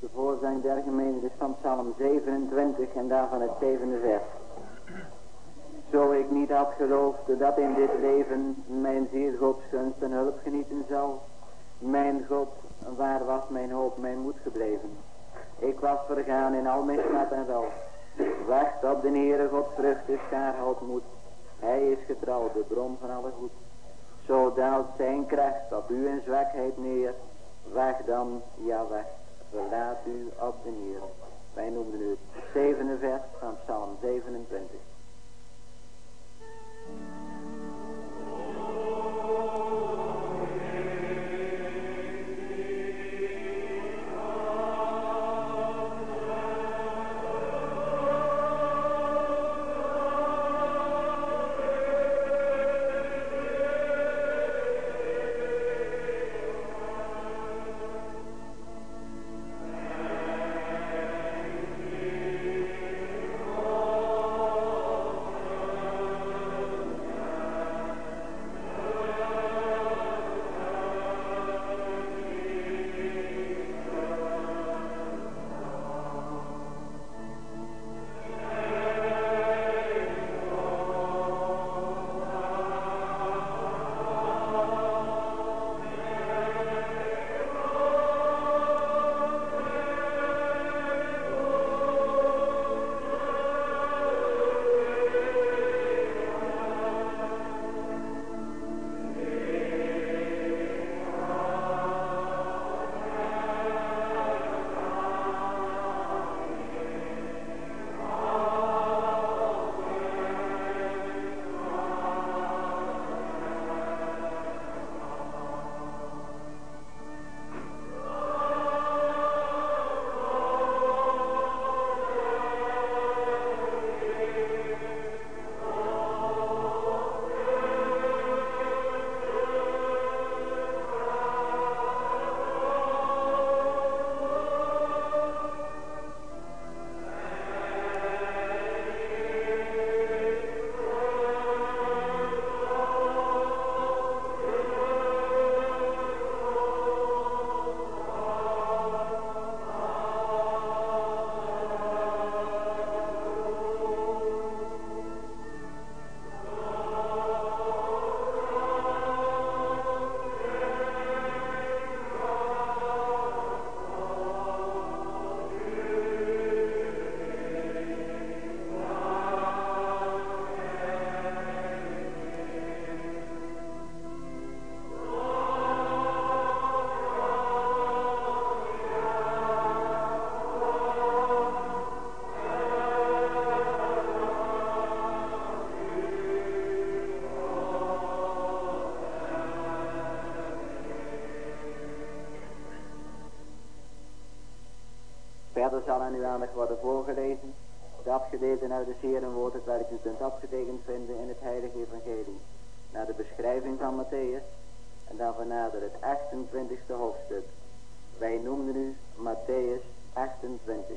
De voorzang der gemeente is van Psalm 27 en daarvan het zevende vers. Zo ik niet had geloofd dat in dit leven mijn ziel Gods gunst en hulp genieten zal. Mijn God, waar was mijn hoop, mijn moed gebleven? Ik was vergaan in al mijn smart en rouw. Wacht op de Heere God vrucht is schaar houdt moed. Hij is getrouw, de bron van alle goed. Zo daalt zijn kracht op u en zwakheid neer. Wacht dan, ja wacht, verlaat u op de. Wij noemen nu het zevende vers van Psalm 27. Zal aan uw aandacht worden voorgelezen. De afgedeelte uit de Herenwoord, het welk u kunt afgetekend vinden in het Heilige Evangelie. Naar de beschrijving van Matthäus. En dan nader het 28ste hoofdstuk. Wij noemden u Matthäus 28.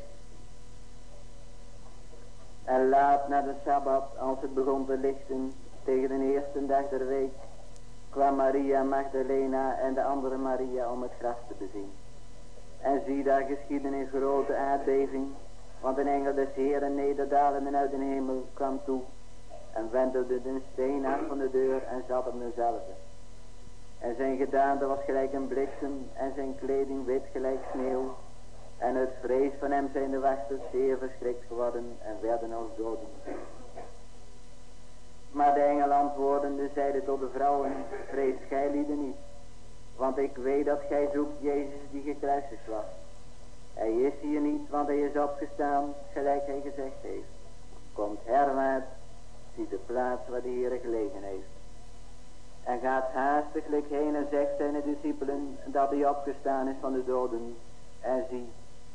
En laat na de Sabbat, als het begon te lichten, tegen de eerste dag der week, kwam Maria Magdalena en de andere Maria om het graf te bezien. En zie daar geschieden een grote aardbeving, want een engel des Heeren nederdalende uit de hemel kwam toe en wendelde de steen af van de deur en zat op dezelfde. En zijn gedaante was gelijk een bliksem en zijn kleding wit gelijk sneeuw. En het vrees van hem zijn de wachters zeer verschrikt geworden en werden als doden. Maar de engel antwoordende zeide tot de vrouwen, vrees gij niet. Want ik weet dat gij zoekt Jezus die gekruisigd was. Hij is hier niet, want hij is opgestaan, gelijk hij gezegd heeft. Komt herwaarts, ziet de plaats waar de Heer gelegen heeft. En gaat haastiglijk heen en zegt zijn discipelen dat hij opgestaan is van de doden. En zie,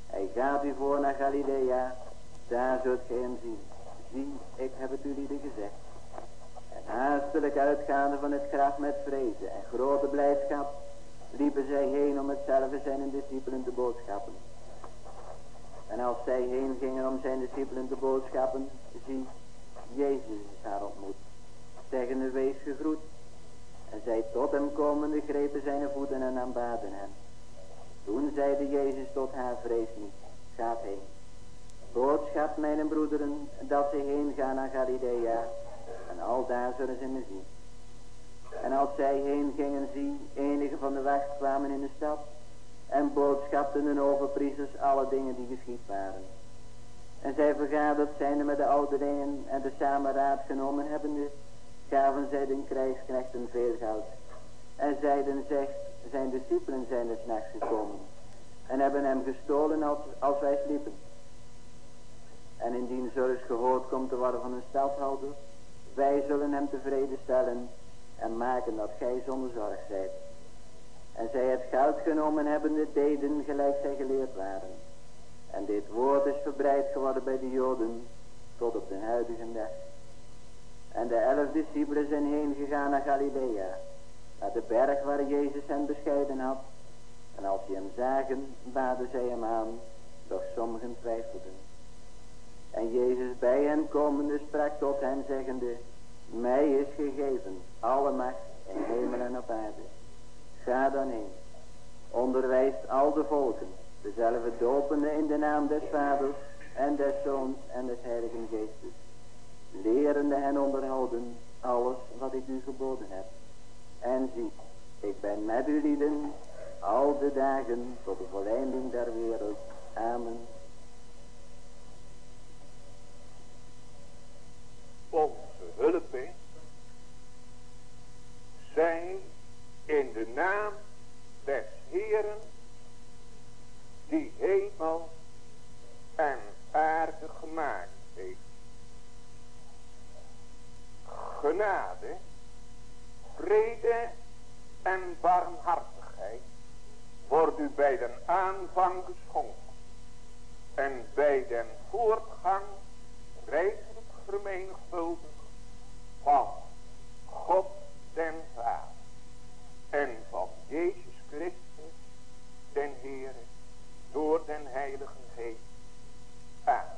hij gaat u voor naar Galilea, daar zult gij hem zien. Zie, ik heb het lieden gezegd. En haastelijk uitgaande van het graf met vrezen en grote blijdschap, liepen zij heen om hetzelfde zijn discipelen te boodschappen. En als zij heen gingen om zijn discipelen te boodschappen, zie, Jezus is haar ontmoet. Zeggende wees gegroet. En zij tot hem komende grepen zijn voeten en aanbaden hem. Toen zeide Jezus tot haar, vrees niet, gaat heen. Boodschap mijn broederen, dat ze heen gaan naar Galilea, en al daar zullen ze me zien. En als zij heen gingen, zie, enige van de weg kwamen in de stad, en boodschapten de overpriesters alle dingen die geschied waren. En zij vergaderd zijnde met de ouderlingen en de samen raad genomen hebbende, gaven zij de krijgsknechten veel goud. En zeiden, zegt, zijn discipelen zijn des nachts gekomen, en hebben hem gestolen als, als wij sliepen. En indien zulks gehoord komt te worden van een stadhouder, wij zullen hem tevreden stellen en maken dat gij zonder zorg zijt. En zij het goud genomen hebben, de deden gelijk zij geleerd waren. En dit woord is verbreid geworden bij de Joden tot op de huidige dag. En de elf discipelen zijn heen gegaan naar Galilea, naar de berg waar Jezus hen bescheiden had. En als ze hem zagen, baden zij hem aan, doch sommigen twijfelden. En Jezus bij hen komende sprak tot hen zeggende, mij is gegeven alle macht in hemel en op aarde. Ga dan heen, onderwijst al de volken, dezelfde dopende in de naam des vaders en des zoons en des heiligen geestes, lerende hen onderhouden alles wat ik u geboden heb. En zie, ik ben met u lieden al de dagen tot de volleinding der wereld. Amen. Hulp zij in de naam des Heeren die hemel en aarde gemaakt heeft. Genade, vrede en barmhartigheid wordt u bij den aanvang geschonken en bij den voortgang rijkelijk vermenigvuldigd van God den Vader en van Jezus Christus den Heere door den Heiligen Geest. Amen.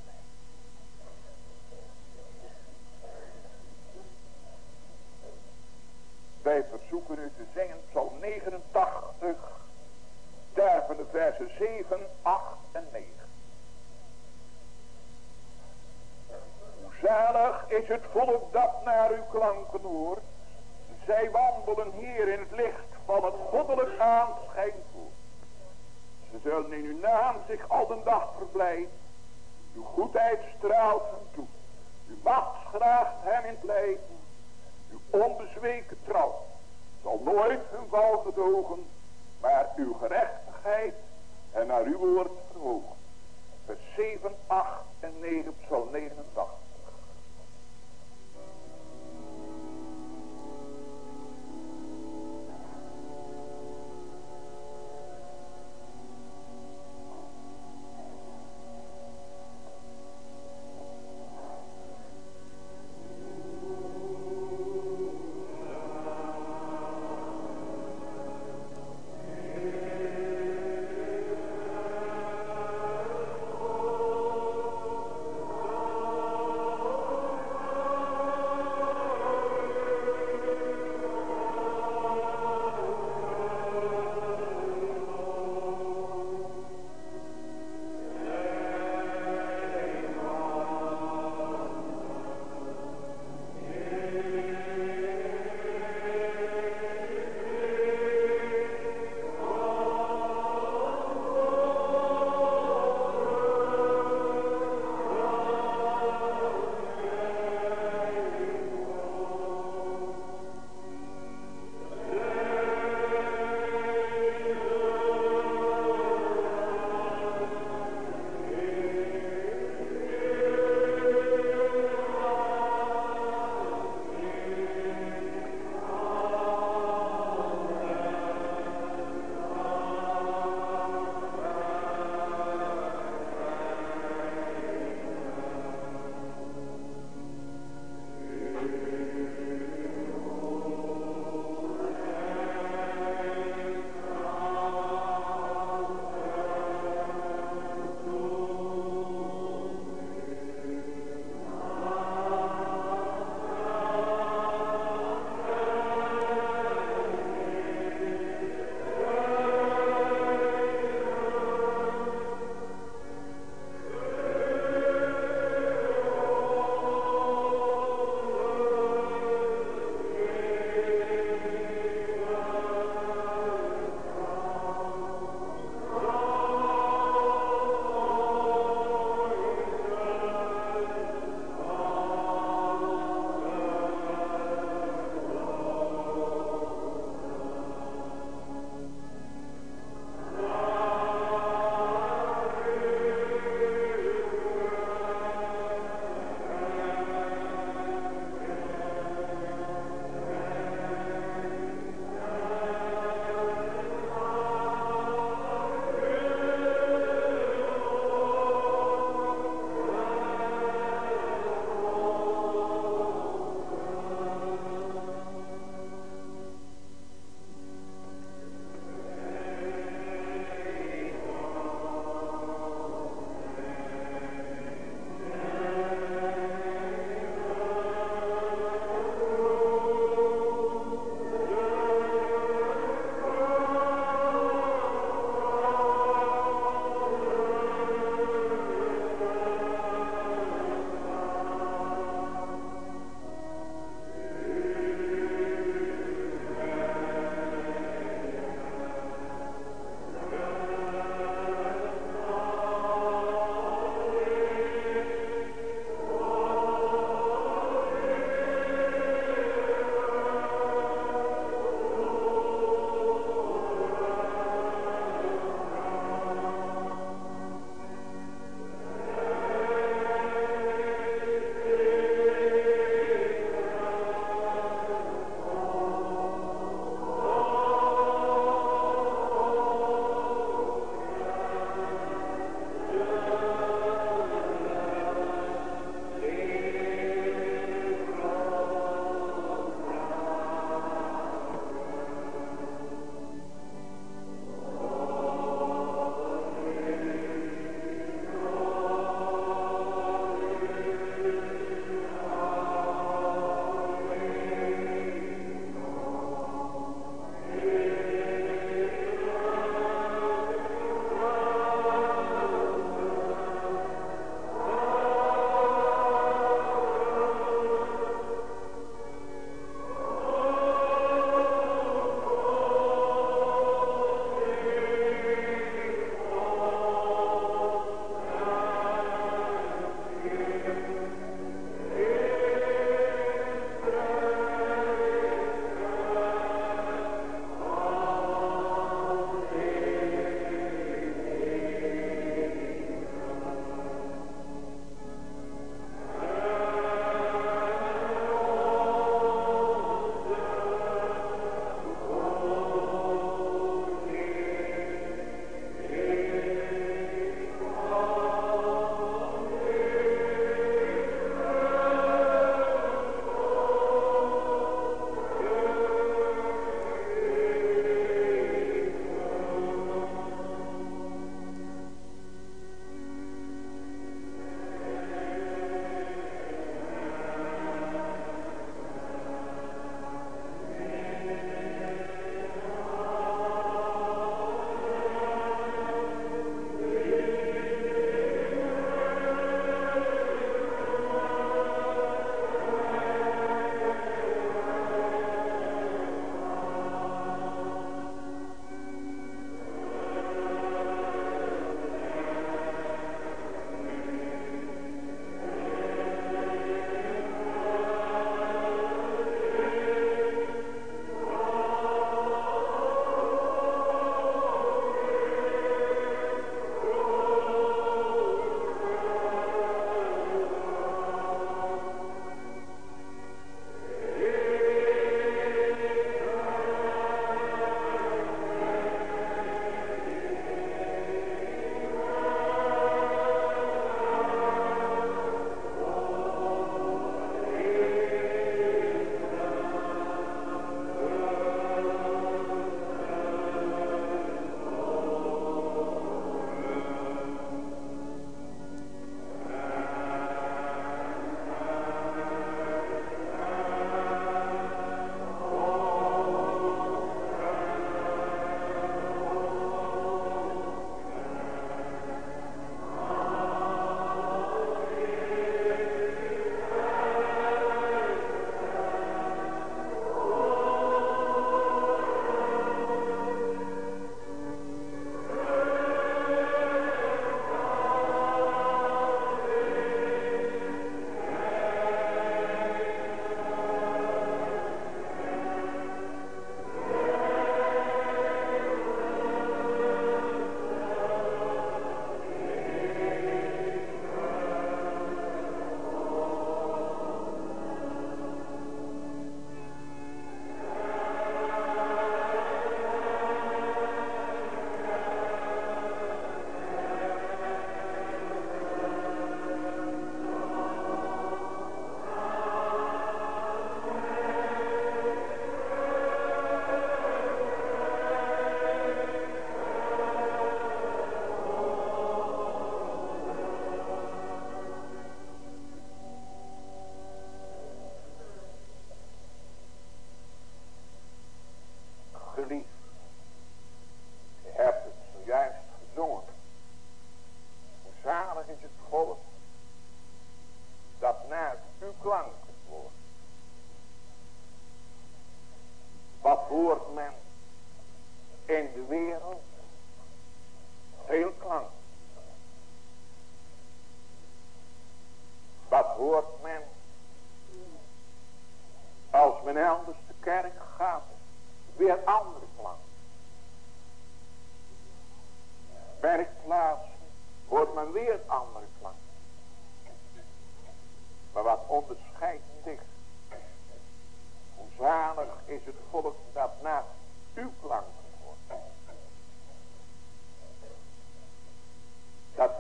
Wij verzoeken u te zingen Psalm 89, daarvan de versen 7, 8 en 9. Zalig is het volk dat naar uw klanken hoort. Zij wandelen hier in het licht van het goddelijk aanschijn voor. Ze zullen in uw naam zich al de dag verblijden. Uw goedheid straalt hem toe. Uw macht schraagt hem in het. Uw onbezweken trouw zal nooit hun val gedogen, maar uw gerechtigheid en naar uw woord verhogen. Vers 7, 8 en 9, psalm 89.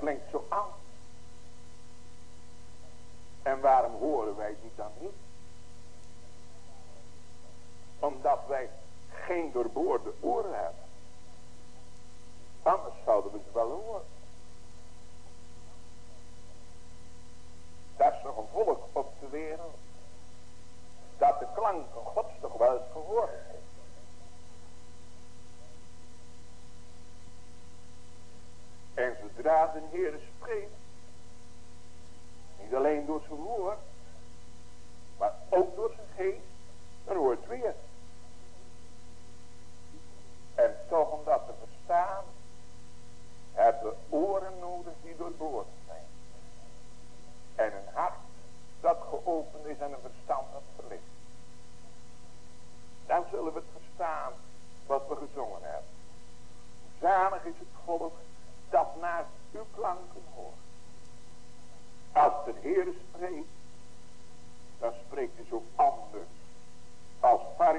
Klinkt zo anders. En waarom horen wij die dan niet? Omdat wij geen doorboorde oren hebben. Anders zouden we ze wel horen. Dat is nog een volk op de wereld. Dat de klanken gods toch wel eens gehoord heeft. En zodra de Heer spreekt. Niet alleen door zijn woord. Maar ook door zijn geest. Dan hoort het weer. En toch om dat te verstaan. Hebben we oren nodig die doorboord zijn. En een hart dat geopend is en een verstand dat verlicht. Dan zullen we het verstaan wat we gezongen hebben. Zalig is het volk dat naar uw klanken hoort. Als de Heer spreekt, dan spreekt hij zo anders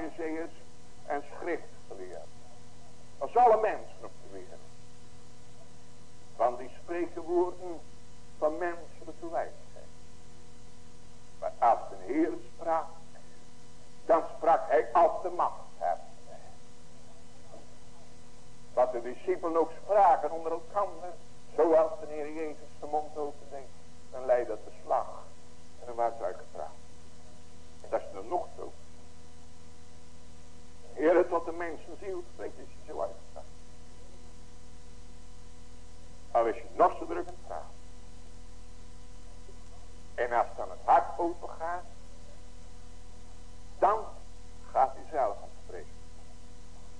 als fariseërs en schriftgeleerden. Als alle mensen op de wereld. Want die spreken woorden van menselijke wijsheid. Maar als de Heer sprak, dan sprak hij als de macht. Wat de discipelen ook spraken onder elkaar, zoals de Heer Jezus de mond opendeed, dan leidt dat slag. En dan was uitgepraat. En dat is dan nog zo. Heer, tot de mensen ziel spreekt, is hij zo uitgepraat. Al is je nog zo druk aan het. En als dan het hart open gaat, dan gaat hij zelf aan spreken.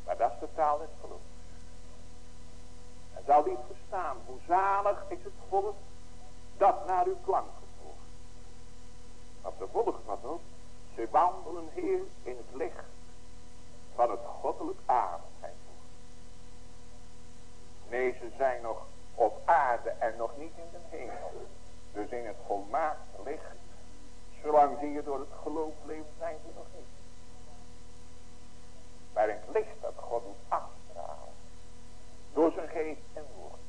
Maar dat is de taal des geloofs. En zal niet verstaan hoe zalig is het volk dat naar uw klanken hoort. Want de wat ook, ze wandelen hier in het licht van het goddelijk aardheid. Nee, ze zijn nog op aarde en nog niet in de hemel. Dus in het volmaakte licht. Zolang die je door het geloof leven, zijn ze nog niet. Maar in het licht dat God doet afstralen. Door zijn geest en woord.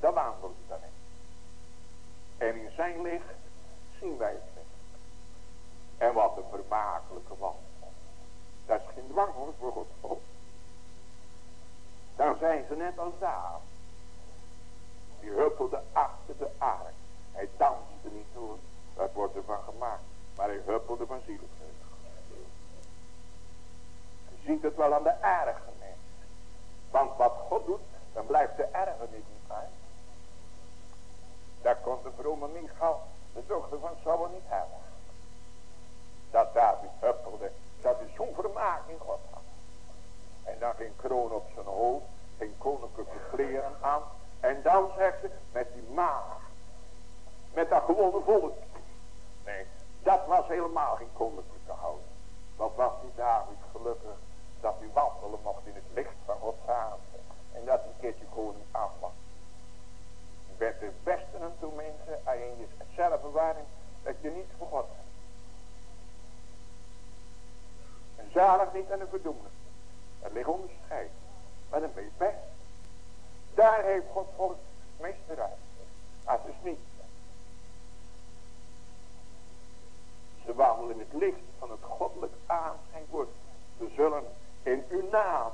Dan wandelen ze. En in zijn licht zien wij het licht. En wat een vermakelijke wandel. Dat is geen dwang hoor, voor God. Oh. Dan zijn ze net als daar. Die huppelde achter de ark. Hij danste niet hoor. Dat wordt ervan gemaakt. Maar hij huppelde van zielvreugde. Je ziet het wel aan de ergernis. Want wat God doet, dan blijft de ergernis niet uit. Daar kon de vrome Michal, de dochter van Saul niet hebben. Dat huppelde, dat hij zo'n vermaak in God had. En dan geen kroon op zijn hoofd, geen koninklijke kleren aan. En dan zegt ze, met die maag, met dat gewone volk. Nee, dat was helemaal geen koninklijke houding. Wat was die David gelukkig, dat hij wandelen mocht in het licht van Gods haven. En dat hij een keertje koning af was. Bent het beste aan toe mensen, alleen je zelf waarin dat je niet voor God En zalig niet aan de verdoemde. Dat ligt onderscheid. Maar dan ben je best. Daar heeft God meeste uit. Als het niet. Ze wandelen in het licht van het goddelijk aanschijnwoord. Ze zullen in uw naam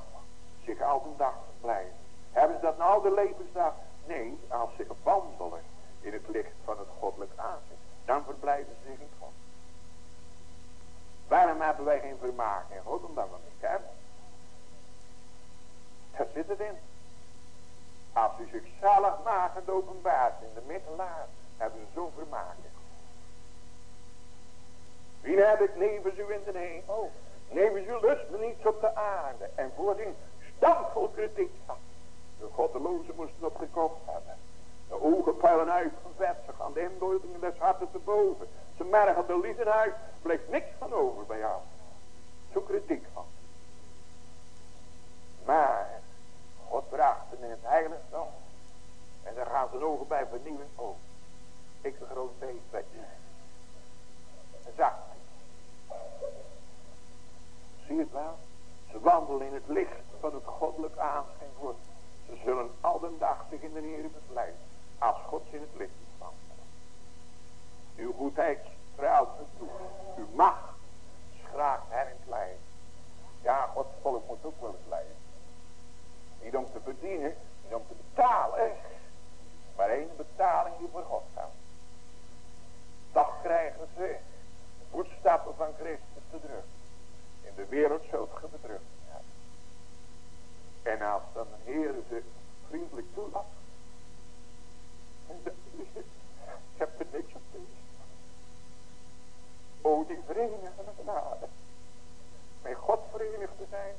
zich al een dag blijven. Hebben ze dat nou de levensdag? Nee, als ze wandelen in het licht van het goddelijk aanzicht. Dan verblijven ze zich in God. Waarom hebben wij geen vermaak in God? Omdat we niet kennen. Daar zit het in. Als u zichzelf en openbaart in de middelaar, hebben ze zo'n vermaak in Wie heb ik nevens u in de hemel? Nevens u lust me niets op de aarde. En voordien stampvol kritiek. De goddelozen moesten op de kop hebben. De ogen puilen uit van vet. Ze gaan de inbeeldingen des harten te boven. Ze merken de lieden uit. Blijft niks van over bij jou. zo kritiek van. Maar God bracht hem in het heiligdom. En daar gaan zijn ogen bij vernieuwen. Oh, ik een groot beest bij je. Zag. Zie het wel? Ze wandelen in het licht van het goddelijk aanschijn. Ze zullen al de dag zich in de Heer bevlijden. Als God in het licht. Uw goedheid straalt me toe. Uw macht schraagt hen in het. Ja, Gods volk moet ook wel eens lijden. Niet om te verdienen, niet om te betalen. Maar één betaling die voor God gaat. Toch krijgen ze voetstappen van Christus te druk. In de wereld zult ge bedrukt En als dan de Heer ze vriendelijk toelaat. Ik heb er niks. O die verenigende genade. Met God verenigd te zijn.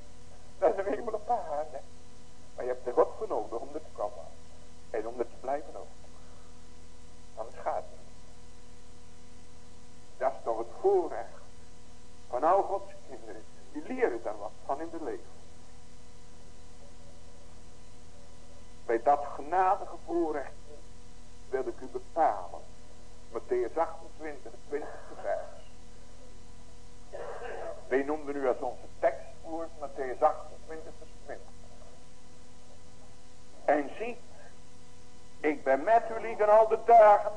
Dat is een hemel op aarde. Maar je hebt er God voor nodig om er te komen. En om er te blijven ook. Anders gaat het niet. Dat is toch het voorrecht van al Gods kinderen. Die leren daar wat van in de leven. Bij dat genadige voorrecht wil ik u bepalen. Matthäus 28, 20 vers. Wij noemden nu als onze tekstwoord Matthäus 28 vers 20. En zie, ik ben met u liegen al de dagen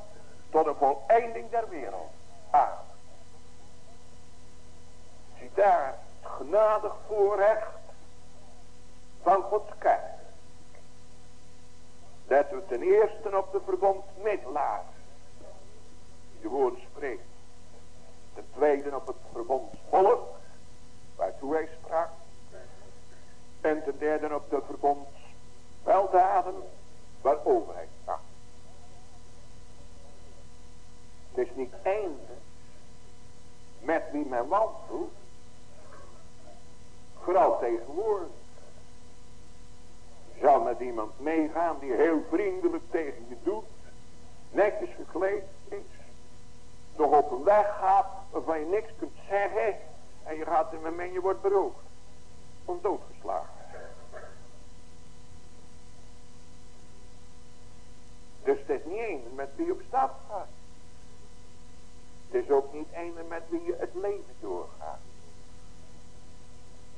tot de voleinding der wereld. Amen. Zie daar het genadig voorrecht van Gods kerk. Dat we ten eerste op de verbond middelaar. Die de woorden spreekt. Ten tweede op het verbond volk. Waartoe hij sprak. En ten derde op de verbond weldaden waar overheid staat. Het is niet einde met wie men wandelt. Vooral tegenwoordig. Zal met iemand meegaan die heel vriendelijk tegen je doet. Netjes gekleed is. Nog op een weg gaat waarvan je niks kunt zeggen. En je gaat in en je wordt beroofd. Of doodgeslagen. Dus het is niet een met wie je op stap gaat. Het is ook niet een met wie je het leven doorgaat.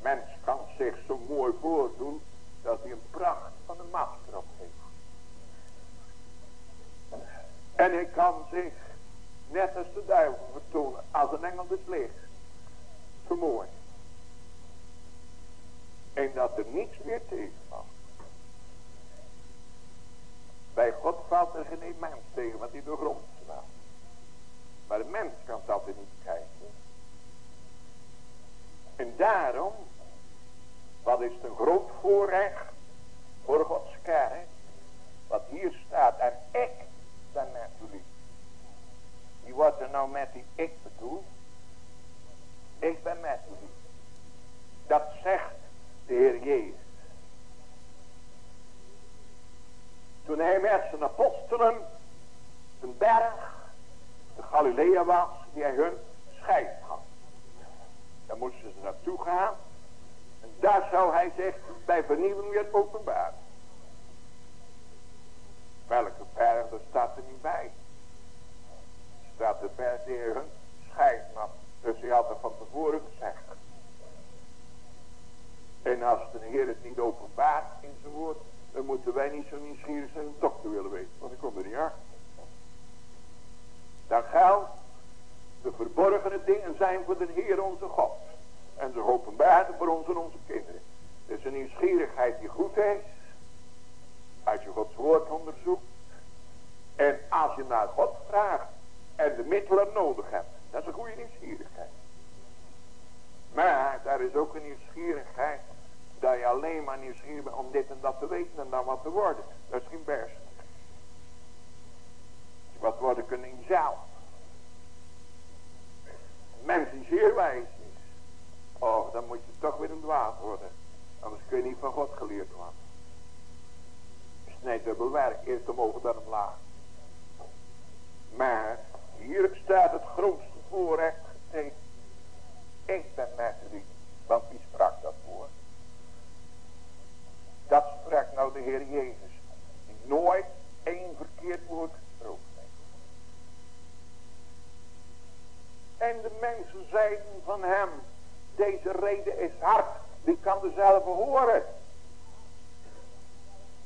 Mens kan zich zo mooi voordoen dat hij een pracht van masker op heeft. En hij kan zich, net als de duivel vertonen, als een engel des. Vermoord. En dat er niets meer tegenvalt. Bij God valt er geen mens tegen, want die door grond slaat. Maar de mens kan dat er niet kijken. En daarom, wat is een groot voorrecht voor Gods kerk, wat hier staat, en ik ben jullie. Wie wordt er nou met die ik bedoeld? Ik ben met jullie. Dat zegt de Heer Jezus. Toen hij met zijn apostelen een berg, de Galilea was, die hij hun scheid had. Daar moesten ze naartoe gaan. En daar zou hij zich bij vernieuwing weer openbaren. Welke berg, dat staat er niet bij. Er staat de berg die hij hun scheid had. Dus hij had er van tevoren gezegd. En als de Heer het niet openbaart in zijn woord, dan moeten wij niet zo nieuwsgierig zijn een dokter willen weten. Want ik kom er niet achter. Dan geldt, de verborgene dingen zijn voor de Heer onze God. En ze openbaren voor ons en onze kinderen. Het is een nieuwsgierigheid die goed is. Als je Gods woord onderzoekt. En als je naar God vraagt. En de middelen nodig hebt. Dat is een goede nieuwsgierigheid. Maar daar is ook een nieuwsgierigheid dat je alleen maar nieuwsgierig bent om dit en dat te weten en dan wat te worden. Dat is geen best. Wat worden kunnen in jezelf. Mens die zeer wijs is. Oh, dan moet je toch weer een dwaas worden. Anders kun je niet van God geleerd worden. Snijd dubbel werk, eerst omhoog dan omlaag. Maar hier staat het grootste voorrecht getekend. Ik ben u Want wie sprak dat woord? Dat sprak nou de Heer Jezus. Die nooit één verkeerd woord gesproken heeft. En de mensen zeiden van hem. Deze reden is hard. Die kan dezelfde horen.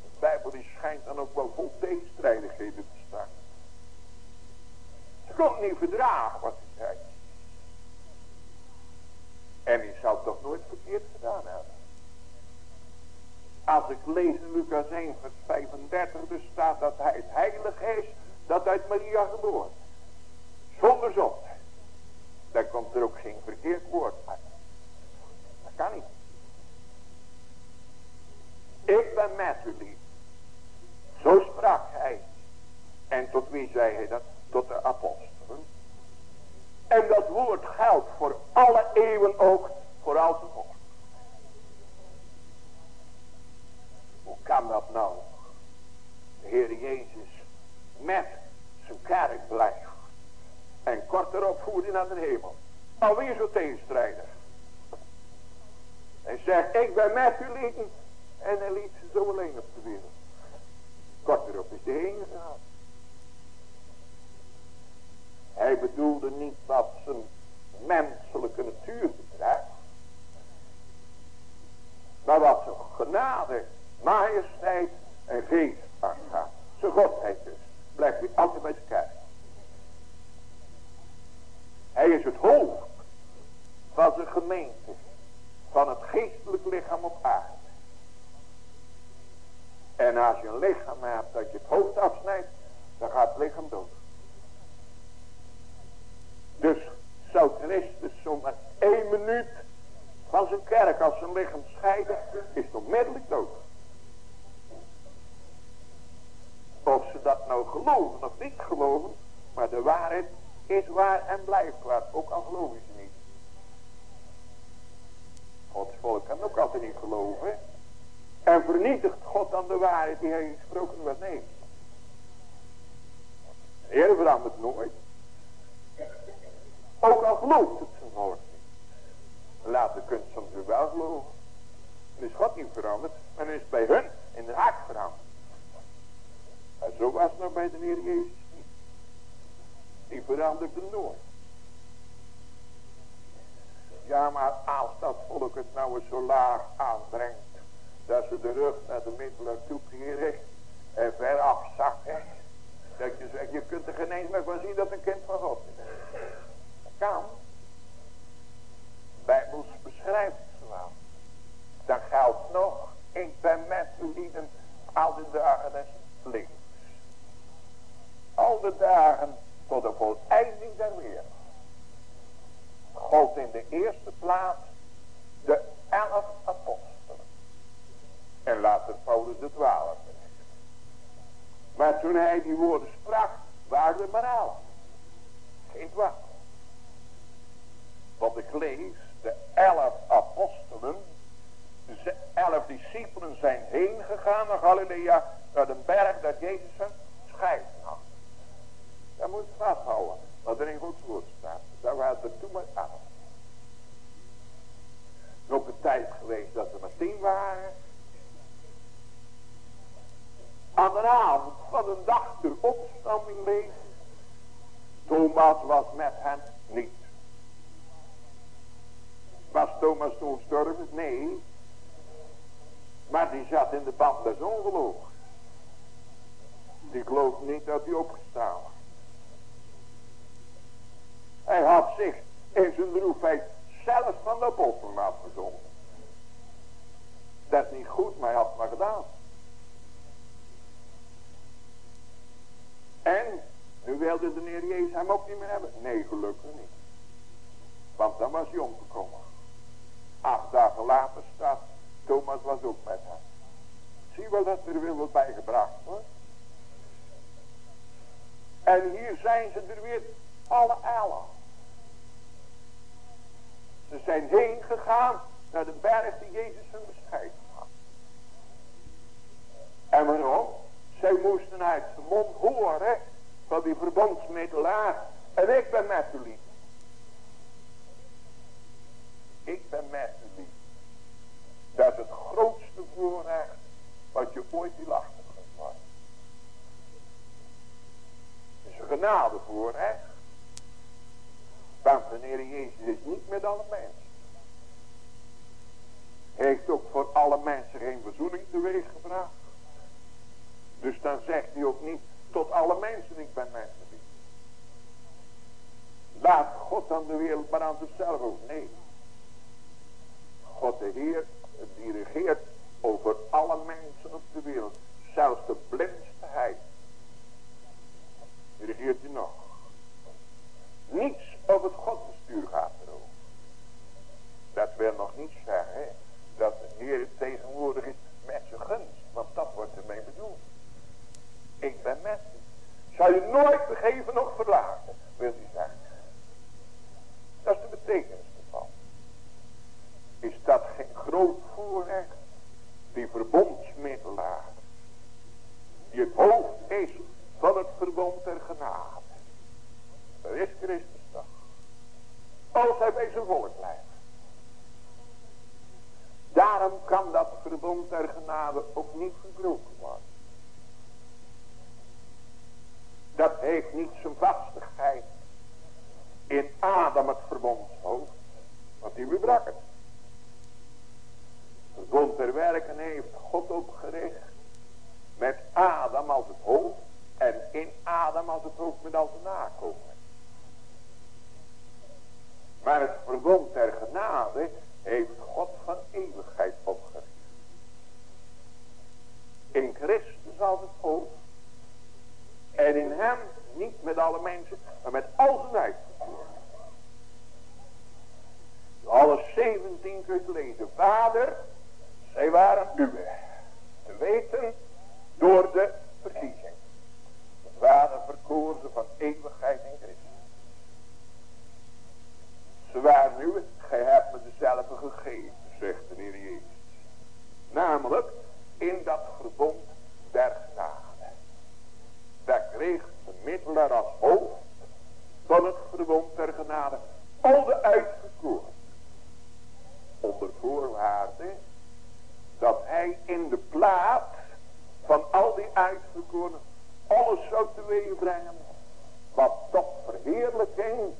De Bijbel die schijnt dan ook wel vol tegenstrijdigheden te staan. Ze kon niet verdragen wat hij zei. En hij zou toch nooit verkeerd gedaan hebben. Als ik lees in Lucas 1 vers 35, dus staat dat hij het heilig is dat uit Maria geboren. Zonder zonde. Dan komt er ook geen verkeerd woord uit. Dat kan niet. Ik ben met lief. Zo sprak hij. En tot wie zei hij dat? Tot de apostelen. En dat woord geldt voor alle eeuwen ook, voor al te volk. Hoe kan dat nou? De Heer Jezus met zijn kerk blijft. En kort erop voert hij naar de hemel. Alweer zo tegenstrijder. Hij zegt, ik ben met u. En hij liet ze zo alleen op de wereld. Kort erop is hij heen. Hij bedoelde niet wat zijn menselijke natuur betreft. Maar wat zijn genade, majesteit en geest aangaat. Zijn godheid dus. Blijft hij altijd bij zijn kerk. Hij is het hoofd van zijn gemeente. Van het geestelijk lichaam op aarde. En als je een lichaam hebt dat je het hoofd afsnijdt. Dan gaat het lichaam dood. Dus zou Christus zomaar één minuut van zijn kerk als zijn lichaam scheiden, is onmiddellijk dood. Of ze dat nou geloven of niet geloven, maar de waarheid is waar en blijft waar, ook al geloven ze niet. Gods volk kan ook altijd niet geloven. En vernietigt God dan de waarheid die hij gesproken werd? Nee. De Heer verandert nooit. Ook al gelooft het zijn volk niet. Later kunt soms wel geloven. Is God niet veranderd, maar dan is bij hun in de hart veranderd. En zo was het nog bij de Heer Jezus niet. Die veranderde nooit. Ja, maar als dat volk het nou eens zo laag aanbrengt, dat ze de rug naar de middelen toe en ver afzakken, dat je zegt, je kunt er geen meer van zien dat een kind van God is kan. Bijbels beschrijft het wel. Dan geldt nog, ik ben met u lieden al de dagen des levens. Al de dagen tot de voleinding der wereld. God in de eerste plaats de elf apostelen. En later Paulus de twaalf. Maar toen hij die woorden sprak, waren er maar elf. Geen twaalf. Want ik lees, de elf apostelen, de elf discipelen zijn heen gegaan naar Galilea, naar de berg dat Jezus zijn scheiding had. Daar moet je vasthouden, wat er in Gods woord staat. Daar waren er toen maar af. Nog een tijd geweest dat er maar tien waren. Aan de avond van een dag de opstanding lezen. Thomas was met hen niet. Was Thomas toen gestorven? Nee. Maar die zat in de band des ongeloof. Die gelooft niet dat hij opgestaan was. Hij had zich in zijn droefheid zelf van de apostelen afgezongen. Dat is niet goed, maar hij had het maar gedaan. En, nu wilde de Heer Jezus hem ook niet meer hebben. Nee, gelukkig niet. Want dan was hij omgekomen. Acht dagen later staat, Thomas was ook met hem. Zie wel dat er weer wat bijgebracht hoor. En hier zijn ze er weer alle elf. Ze zijn heen gegaan naar de berg die Jezus hun bescheiden had. En waarom? Zij moesten uit de mond horen van die verbondsmiddelaar. En ik ben met u. Ik ben u Dat is het grootste voorrecht wat je ooit die kunt worden. Het is een genade voorrecht. Want de Heer Jezus is niet met alle mensen. Hij heeft ook voor alle mensen geen verzoening teweeg gebracht. Dus dan zegt hij ook niet tot alle mensen, ik ben mensen. Laat God aan de wereld maar aan zichzelf ook. Nee. God de Heer, die regeert over alle mensen op de wereld. Zelfs de. Die regeert hij nog. Niets op het godbestuur gaat erover. Dat wil nog niet zeggen dat de Heer tegenwoordig is met zijn gunst. Want dat wordt ermee bedoeld. Ik ben met u. Zal je nooit vergeven nog verlaten, wil hij zeggen. Dat is de betekenis. Is dat geen groot voorrecht? Die verbondsmiddelaar. Die het hoofd is van het verbond der genade. Dat is Christus toch. Als hij bij zijn volk blijft. Daarom kan dat verbond der genade ook niet verbroken worden. Dat heeft niet zijn vastigheid in Adam het verbondshoofd. Want die verbrak het. Het verbond der werken heeft God opgericht. Met Adam als het hoofd. En in Adam als het hoofd met al zijn nakomen. Maar het verbond der genade heeft God van eeuwigheid opgericht. In Christus als het hoofd. En in hem niet met alle mensen, maar met al zijn uitgevoerd. Alle 17 kunt lezen. Vader, zij waren uwe. Te weten door de verkiezing. De vader verkozen van eeuwigheid in Christus. Ze waren uwe, gij hebt me dezelfde gegeven, zegt de Heer Jezus. Namelijk in dat verbond der genade. Daar kreeg de middelaar als hoofd van het verbond der genade al de uitgekoren. Onder voorwaarde dat hij in de plaats van al die uitgekoren alles zou teweeg brengen wat tot verheerlijking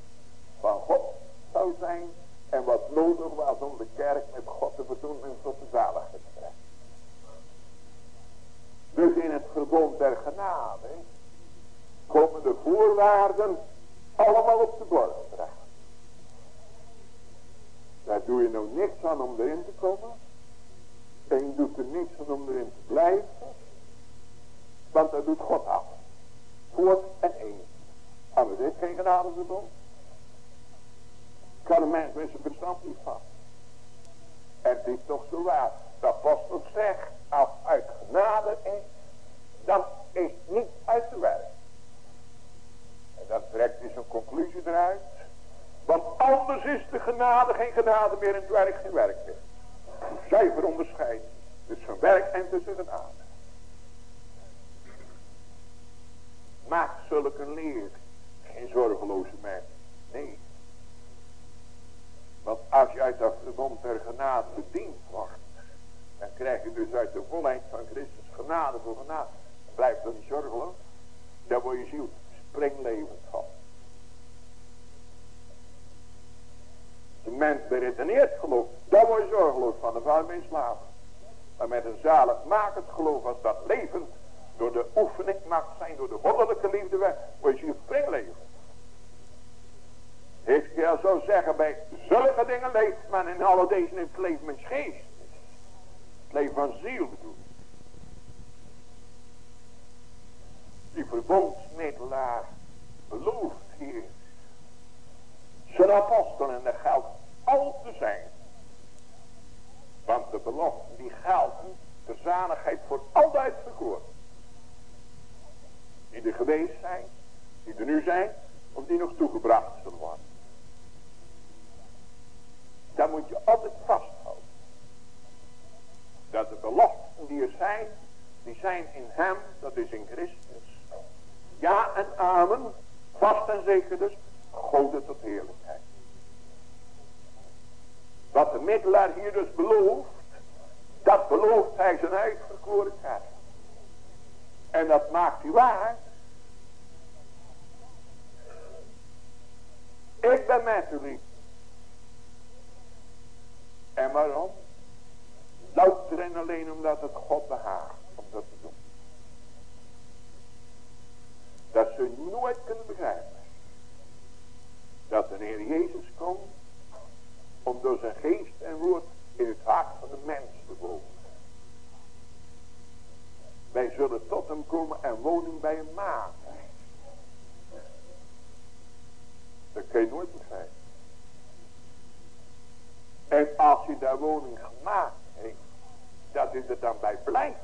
van God zou zijn en wat nodig was om de kerk met God te verzoenen en tot de zaligheid te brengen. Dus in het verbond der genade komen de voorwaarden allemaal op de borst terecht. Daar doe je nou niks aan om erin te komen. En doet er niks aan om erin te blijven. Want dat doet God af. Voort en één. Maar we dit geen genade verbond? Kan een mens met zijn verstand niet van. En het is toch zo waar. De apostel zegt, als uit genade is, dan is niet uit de werk. En dan trekt hij zijn conclusie eruit. Want anders is de genade geen genade meer en het werk geen werk meer. Zij veronderscheidt tussen werk en tussen genade. Maakt zulke leer geen zorgeloze mens. Nee. Want als je uit dat verbond der genade bediend wordt. Dan krijg je dus uit de volheid van Christus genade voor genade. Dan blijft dat niet zorgeloos. Dan word je ziel springlevend van. De mens beredeneert geloof. Dan word zorgeloos van. Val je mee slapen. Maar met een zalig het geloof als dat levend door de oefening mag zijn, door de wonderlijke liefde, word je ziel springlevend. Ik je zo zeggen, bij zulke dingen leeft men in alle deze in het leven met geest. Het leven van ziel bedoel. Die verbondsmiddelaar belooft hier zijn apostel en de geld al te zijn. Want de beloften die gelden de zaligheid voor altijd verkoord. Die er geweest zijn, die er nu zijn, of die nog toegebracht zullen worden. Daar moet je altijd vasthouden. Dat de beloften die er zijn, die zijn in hem, dat is in Christus. Ja en amen, vast en zeker dus, goden tot heerlijkheid. Wat de middelaar hier dus belooft, Dat belooft hij zijn uitverkoren kerk. En dat maakt hij waar. Ik ben met u. En waarom? En alleen omdat het God behaagt om dat te doen. Dat ze nooit kunnen begrijpen. Dat de Heer Jezus komt om door zijn geest en woord in het hart van de mens te wonen. Wij zullen tot hem komen en woning bij hem maken. Dat kun je nooit begrijpen. En als hij daar woning gemaakt heeft, dat hij er dan bij blijft.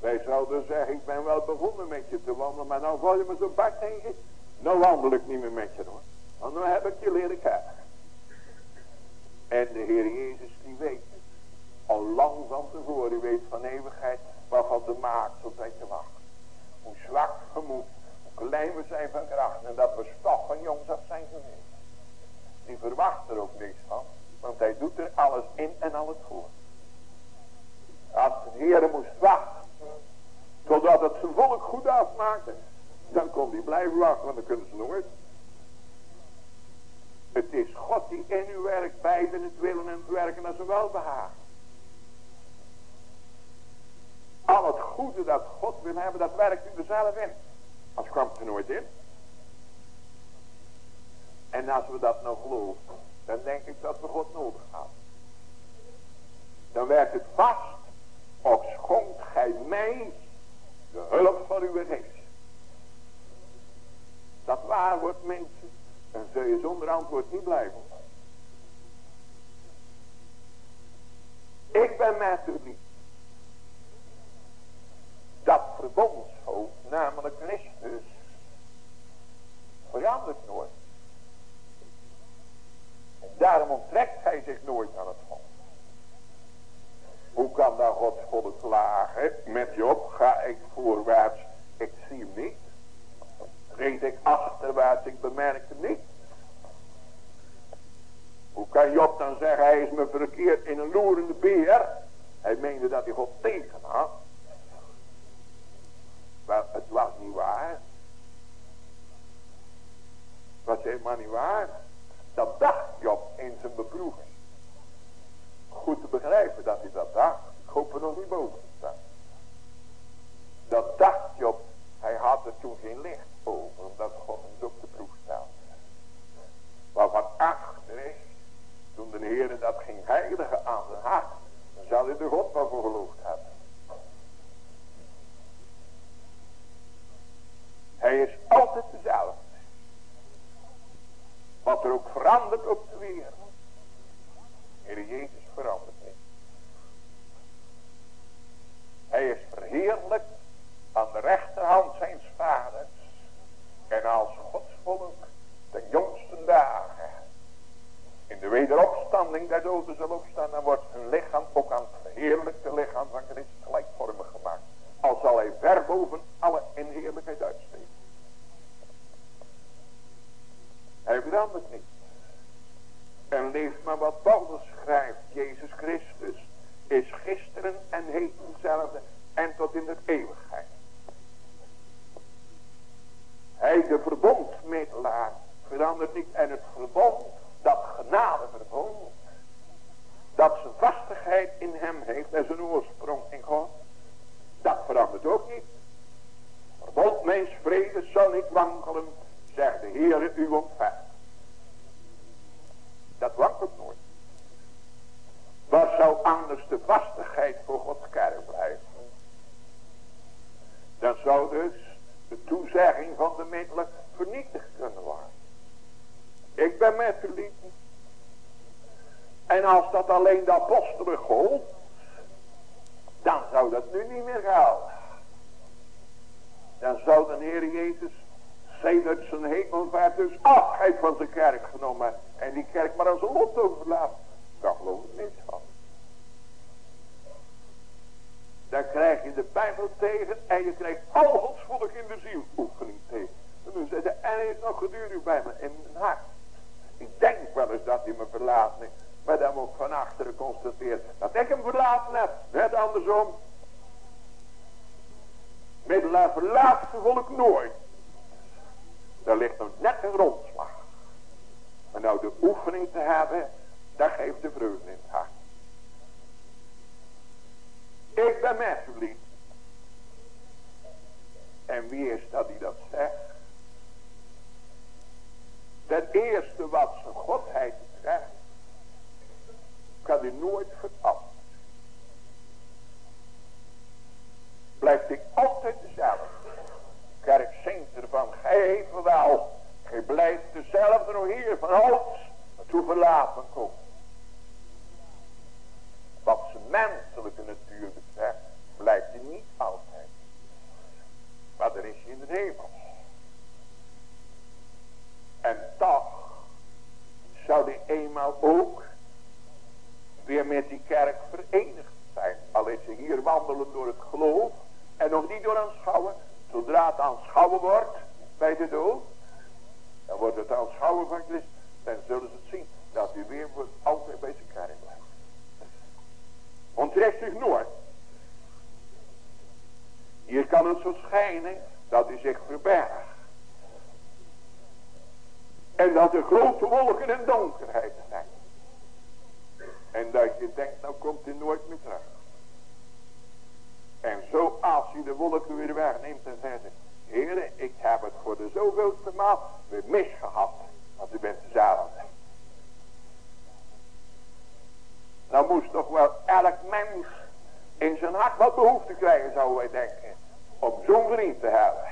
Wij zouden zeggen, ik ben wel begonnen met je te wandelen, maar nou val je me zo bak tegen. Nou wandel ik niet meer met je hoor. Want nu heb ik je leren kennen. En de Heer Jezus die weet het. Al lang van tevoren, weet van eeuwigheid waarvan de maakt dat je wacht. Hoe zwak gemoed, hoe klein we zijn van kracht en dat we stof van jongs af zijn geweest. Die verwacht er ook niks van, want hij doet er alles in en alles voor. Als de Heer moest wachten, totdat het zijn volk goed afmaakte, dan kon hij blijven wachten, want dan kunnen ze nooit. Het is God die in u werkt, beiden het willen en het werken als een welbehagen. Al het goede dat God wil hebben, dat werkt u er zelf in. Als kwam het er nooit in. En als we dat nou geloven, dan denk ik dat we God nodig hebben. Dan werkt het vast, of schonk gij mij de hulp van uw geest. Dat waar wordt mensen, dan zul je zonder antwoord niet blijven. Ik ben u niet. Dat verbondshoofd, namelijk Christus, verandert nooit. En daarom onttrekt hij zich nooit aan het volk. Hoe kan dan Gods volk klagen? Met Job ga ik voorwaarts, ik zie hem niet. Reed ik achterwaarts, ik bemerk hem niet. Hoe kan Job dan zeggen, hij is me verkeerd in een loerende beer? Hij meende dat hij God tegen had. Maar het was niet waar. Het was helemaal niet waar. Dat dacht Job in zijn beproeving. Goed te begrijpen dat hij dat dacht. Ik hoop er nog niet boven te staan. Dat dacht Job. Hij had er toen geen licht over. Omdat God hem op de proef stelde. Maar achter is. Toen de Heer dat ging heiligen aan zijn hart. Dan zal hij er God wel voor geloofd hebben. Hij is altijd dezelfde. Wat er ook verandert op de wereld. Heer Jezus verandert niet. Hij is verheerlijk aan de rechterhand zijn. En als Gods volk de jongste dagen in de wederopstanding der doden zal opstaan, dan wordt hun lichaam ook aan het verheerlijkte lichaam van Christus gelijkvormig gemaakt. Al zal hij ver boven alle in heerlijkheid uitsteken. Hij verandert niet. En leeft maar wat Paulus schrijft. Jezus Christus is gisteren en heden hetzelfde en tot in de eeuwigheid. Hij de verbondmiddelaar verandert niet. En het verbond, dat genadeverbond, dat zijn vastigheid in hem heeft en zijn oorsprong in God, dat verandert ook niet. Verbond mijn vrede zal niet wankelen, zegt de Heere u ontvangt. Dat wankelt nooit. Wat zou anders de vastigheid voor Gods kerk blijven? Dan zou dus de toezegging van de middelen vernietigd kunnen worden. Ik ben met liefde. En als dat alleen de apostelen gold, dan zou dat nu niet meer gelden. Dan zou de Heer Jezus sedert zijn hemelvaart dus afscheid van zijn kerk genomen. En die kerk maar als een lot overlaten. Daar geloof ik niets van. Dan krijg je de Bijbel tegen en je krijgt al Gods volk in de ziel oefening tegen. En dan zeggen en is nog gedurig bij me in mijn hart. Ik denk wel eens dat hij me verlaat. Maar Maar dan moet ik van achteren constateren dat ik hem verlaten heb. Net andersom. Middelaar verlaat volk nooit. Daar ligt nog net een rondslag. Maar nou de oefening te hebben, dat geeft de vreugde in het hart. Ik ben u En wie is dat die dat zegt? Ten eerste wat zijn godheid betreft, kan hij nooit veranderen. Blijft ik altijd dezelfde. Kerk zingt ervan, gij wel. Gij blijft dezelfde nog hier van alles toe verlaten komt. Menselijke natuur blijft hij niet altijd. Maar dan is in de hemel. En toch zou hij eenmaal ook weer met die kerk verenigd zijn. Al is hij hier wandelen door het geloof en nog niet door aanschouwen. Zodra het aanschouwen wordt bij de dood, dan wordt het aanschouwen van Christus. Dan zullen ze het zien dat hij weer voor altijd bij zijn kerk. Onttrekt zich nooit. Hier kan het zo schijnen dat hij zich verbergt. En dat er grote wolken en donkerheid zijn. En dat je denkt, nou komt hij nooit meer terug. En zo als je de wolken weer wegneemt en zegt, heren, ik heb het voor de zoveelste maal weer misgehad. Want u bent dezelfde. Dan moest toch wel elk mens in zijn hart wat behoefte krijgen, zouden wij denken. Om zo'n vriend te hebben.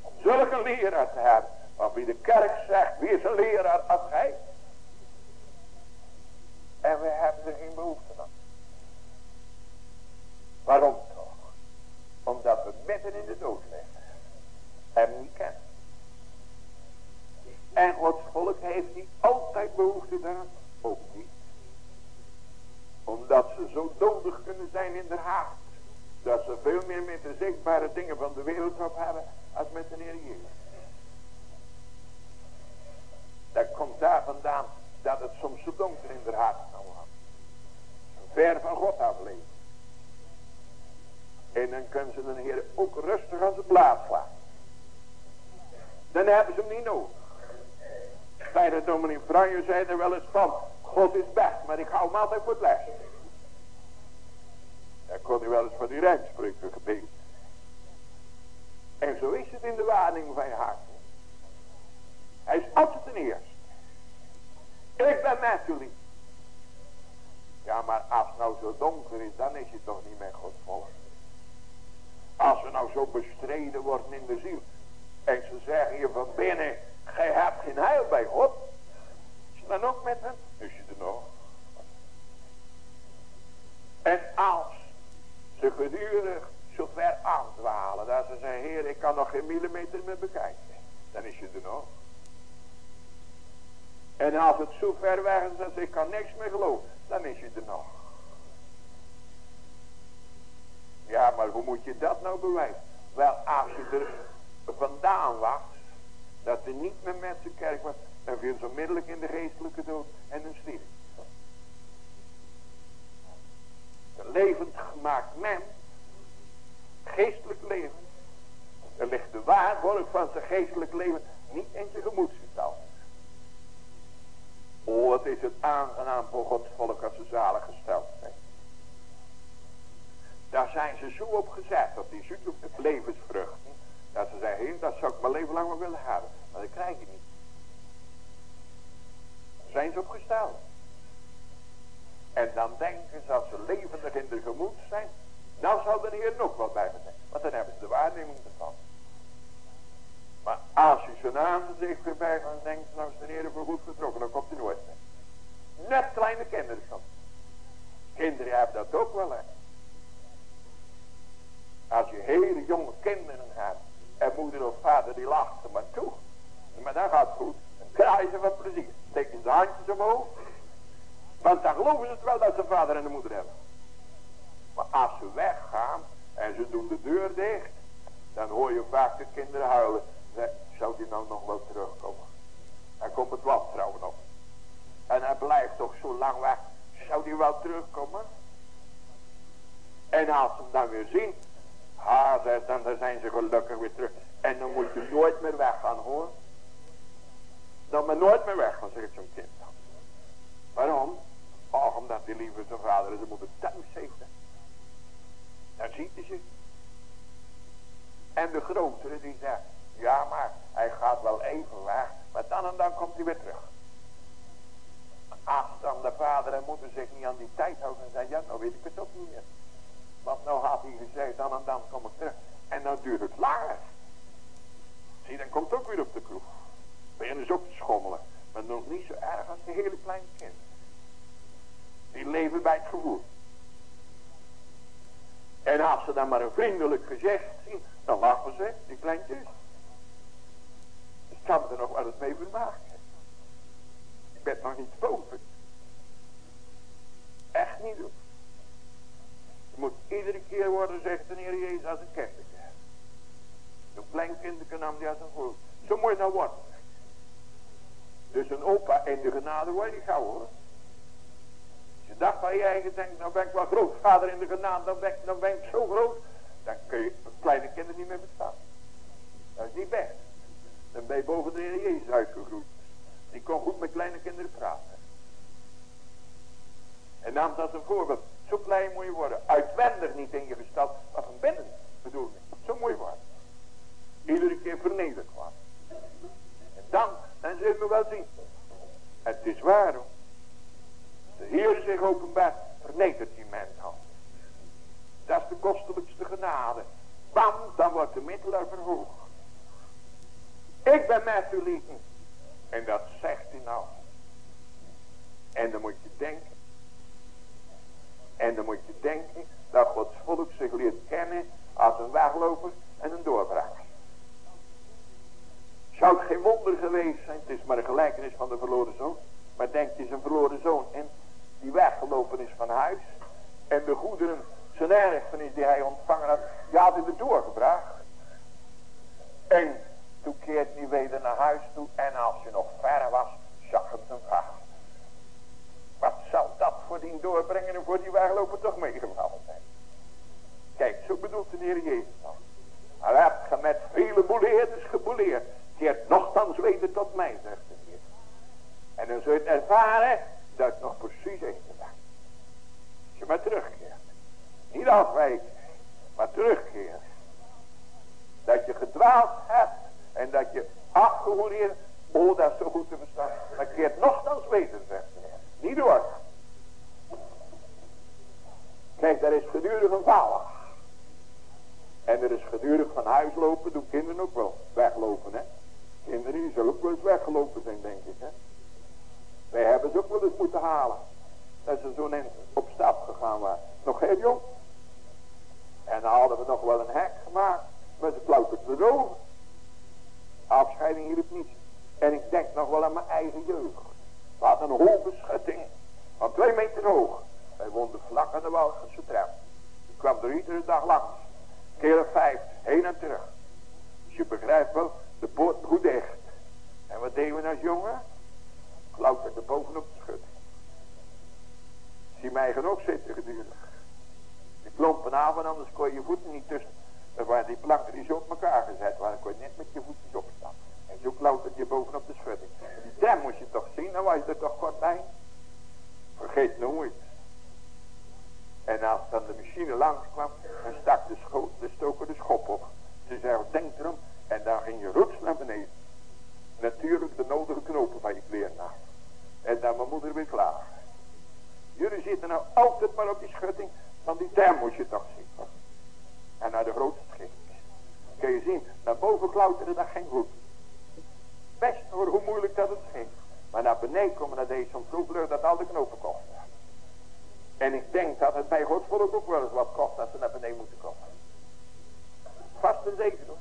Om zulke leraar te hebben. Want wie de kerk zegt, wie is een leraar als gij? En we hebben er geen behoefte aan. Waarom toch? Omdat we midden in de dood liggen. Hem niet kennen. En Gods volk heeft niet altijd behoefte aan. Ook niet. Omdat ze zo dodig kunnen zijn in de haat. Dat ze veel meer met de zichtbare dingen van de wereld op hebben. Als met de Heer Jezus. Dat komt daar vandaan dat het soms zo donker in de hart kan worden. Ver van God afleven. En dan kunnen ze de Heer ook rustig aan zijn plaats slaan. Dan hebben ze hem niet nodig. Bij de dominee Franje zei er wel eens van. God is best, maar ik hou hem altijd voor het les. Dan kon hij wel eens van die rijmspreuken. En zo is het in de waarneming van je hart. Hij is altijd ten eerste. Ik ben met jullie. Ja, maar als het nou zo donker is, dan is het toch niet met God volk. Als we nou zo bestreden worden in de ziel. En ze zeggen hier van binnen, gij hebt geen heil bij God. Is je dan ook met hem? Is je er nog? En als ze gedurig zo ver aandwalen, dat ze zeggen, heer, ik kan nog geen millimeter meer bekijken. Dan is je er nog. En als het zo ver weg is dat ik kan niks meer geloven, dan is je er nog. Ja, maar hoe moet je dat nou bewijzen? Wel, als je er vandaan was, dat er niet meer met zijn kerk was, dan viel ze onmiddellijk in de geestelijke dood en een stierf. Een levend mens, geestelijk leven, er ligt de waarborg van zijn geestelijk leven niet in zijn gemoedsgestalte. Oh, wat is het aangenaam voor Gods volk als ze zalig gesteld zijn. Daar zijn ze zo op gezet, dat die zoekt op de levensvruchten. Dat ze zeggen, dat zou ik mijn leven lang willen hebben. Maar dat krijg je niet. Daar zijn ze op gesteld. En dan denken ze, als ze levendig in de gemoed zijn, dan zal de Heer nog wat bij me zijn. Want dan hebben ze de waarneming ervan. Maar als je zijn aangezicht voorbij gaat, denkt ze, nou is de Heer voor goed vertrokken, dan komt hij nooit meer. Net kleine kinderen. Kinderen hebben dat ook wel, hè. Als je hele jonge kinderen hebt, en moeder of vader die lacht er maar toe. Maar dan gaat goed. Dan krijgen ze wat plezier. Steken de handjes omhoog. Want dan geloven ze het wel dat ze vader en de moeder hebben. Maar als ze weggaan en ze doen de deur dicht, dan hoor je vaak de kinderen huilen. Zou die nou nog wel terugkomen? Hij komt het wat trouwen op. En hij blijft toch zo lang weg. Zou die wel terugkomen? En als ze hem dan weer zien, ah, ha, dan, zijn ze gelukkig weer terug. En dan moet je nooit meer weggaan hoor. Dan moet nooit meer weg, zegt zo'n kind. Waarom? Och, omdat die lieve zijn vader zijn moeder thuis heeft. Dan ziet hij ze. En de grotere die zegt, ja maar hij gaat wel even weg, maar dan en dan komt hij weer terug. Als dan de vader en moeder zich niet aan die tijd houden en zeggen, ja nou weet ik het ook niet meer. Want nou had hij gezegd, dan en dan kom ik terug. En dan duurt het langer. Zie, dan komt ook weer op de kroeg. Beginnen ze ook te schommelen. Maar nog niet zo erg als de hele kleine kind. Die leven bij het gevoel. En als ze dan maar een vriendelijk gezicht zien, dan lachen ze, die kleintjes. Ik kan er nog wel eens mee vermaken. Ik ben nog niet boven. Echt niet doen. Je moet iedere keer worden, zegt de Heer Jezus, als een kerk. Een kleinkindje nam die als een voet. Zo je nou worden. Dus een opa in de genade word gauw hoor. Je dacht van je eigen denkt, nou ben ik wel grootvader in de genade, dan ben, ik, dan ben ik zo groot. Dan kun je kleine kinderen niet meer bestaan. Dat is niet best. Dan ben je boven de Heer Jezus uitgegroeid. Die kon goed met kleine kinderen praten. En nam dat een voorbeeld. Zo klein moet je worden. Uitwendig niet in je gestalt, maar van binnen bedoel ik. Zo moet je worden. Iedere keer vernederd worden. En dan, dan zul je me wel zien. Het is waar hoor. Zich openbaar, vernedert die mens al. Dat is de kostelijkste genade. Bam, dan wordt de middelaar verhoogd. Ik ben met u lieten. En dat zegt hij nou. En dan moet je denken. En dan moet je denken dat Gods volk zich leert kennen als een wegloper en een doorbraker. Zou het geen wonder geweest zijn, het is maar een gelijkenis van de verloren zoon. Maar denk je, een verloren zoon en die weggelopen is van huis. En de goederen, zijn erfenis die hij ontvangen had, die had hij doorgebracht. En toen keert hij weer naar huis toe. En als je nog ver was, zag hem vader. Wat zou dat voor die doorbrengen en voor die weglopen toch meegevallen zijn? Kijk, zo bedoelt de Heer Jezus dan. Al hebt ge met vele boeleerders geboeleerd. Keert nogthans weder tot mij, zegt de Heer. En dan zul je het ervaren dat nog precies even ben. Als je maar terugkeert. Niet afwijken, maar terugkeren. Dat je gedwaald hebt en dat je afgehoord Oh, dat is zo goed te verstaan. Maar keert nogthans weder, zegt. Niet door. Kijk, daar is gedurig een falen. En er is gedurig van huis lopen, doen kinderen ook wel weglopen, hè. Kinderen die zullen ook wel eens weggelopen zijn, denk ik, hè. Wij hebben ze ook wel eens moeten halen. Dat ze zo'n op stap gegaan waren. Nog heel jong. En dan hadden we nog wel een hek gemaakt. Maar ze klauterde erover. Afscheiding hier op niets. En ik denk nog wel aan mijn eigen jeugd. Wat een hoge schutting. Van twee meter hoog. Wij woonden vlak aan de Walgense tram. Ik kwam er iedere dag langs. Keer vijf, heen en terug. Dus je begrijpt wel, de poort goed dicht. En wat deden we als jongen? Klauterde bovenop de schutting. Zie mij ook zitten gedurig. Die klompen af en anders kon je je voeten niet tussen. Er waren die planken die zo op elkaar gezet waren. kon je net met je voetjes opstaan. En zo klauterde je bovenop de schutting. Die tram moest je toch zien, dan was je er toch kort bij. Vergeet nooit. En als dan de machine langskwam, dan stak de, de stoker de schop op. Ze zei, denk erom. En dan ging je rots naar beneden. Natuurlijk de nodige knopen van je kleren na. En dan mijn moeder weer klaar. Jullie zitten nou altijd maar op die schutting. Van die term moet je toch zien. En naar de grootste schip. Kun je zien, naar boven klauteren dat geen goed. Best voor hoe moeilijk dat het ging. Maar naar beneden komen naar deze zo'n dat al de knopen kosten. En ik denk dat het bij Gods volk ook wel eens wat kost als ze naar beneden moeten komen. Vast en zeker hoor.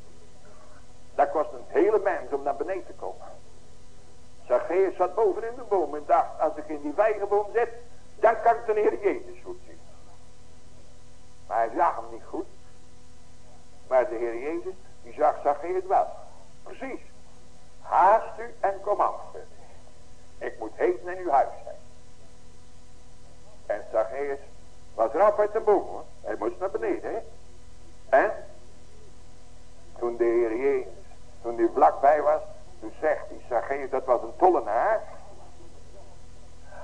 Dat kost een hele mens om naar beneden te komen. Zacchaeus zat boven in de boom en dacht, als ik in die vijgenboom zit, dan kan ik de Heer Jezus goed zien. Maar hij zag hem niet goed. Maar de Heer Jezus, die zag Zacchaeus wel. Precies. Haast u en kom af. Ik moet heden in uw huis zijn. En Zacchaeus Was rap uit de boom hoor. Hij moest naar beneden hè. En toen de Heer Jezus, toen hij vlakbij was, toen zegt hij, Zacchaeus, dat was een tollenaar.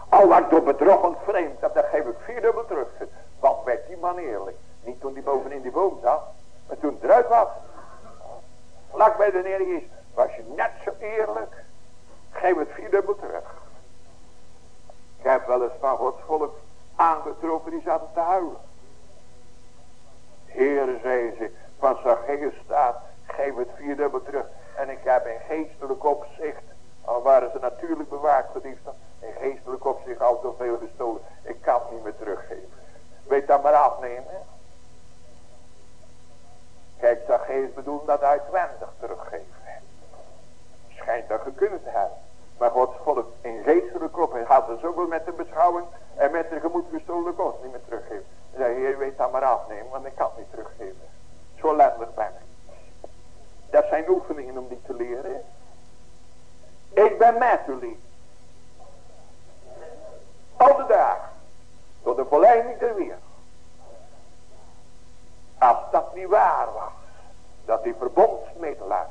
Al ik door bedrog vreemd, dat, dat geef ik vierdubbel terug. Wat werd die man eerlijk. Niet toen hij bovenin die boom zat, maar toen het eruit was. Vlak bij de Heer Jezus, was je net zo eerlijk. Geef het vierdubbel terug. Ik heb wel eens van Gods volk aangetroffen die zaten te huilen. Heere, zei ze, van Zacchaeus staat, geef het vierdubbel terug. En ik heb in geestelijk opzicht, al waren ze natuurlijk bewaard voor diefstal, in geestelijk opzicht al zoveel gestolen. Ik kan het niet meer teruggeven. Weet dat maar afnemen. Kijk, Zacchaeus bedoelt dat uitwendig teruggeven. Schijnt dat gekund te hebben. Maar Gods volk in geestelijk op en gaat er zoveel met de beschouwing en met de gemoed gestolen kost niet meer teruggeven. En zei, heer, weet dat maar afnemen, want ik kan het niet teruggeven. Zo letterlijk ben ik. Dat zijn oefeningen om die te leren. Ik ben met jullie. Al de dagen. Tot de verleiding der weer. Als dat niet waar was. Dat die verbondsmiddelaar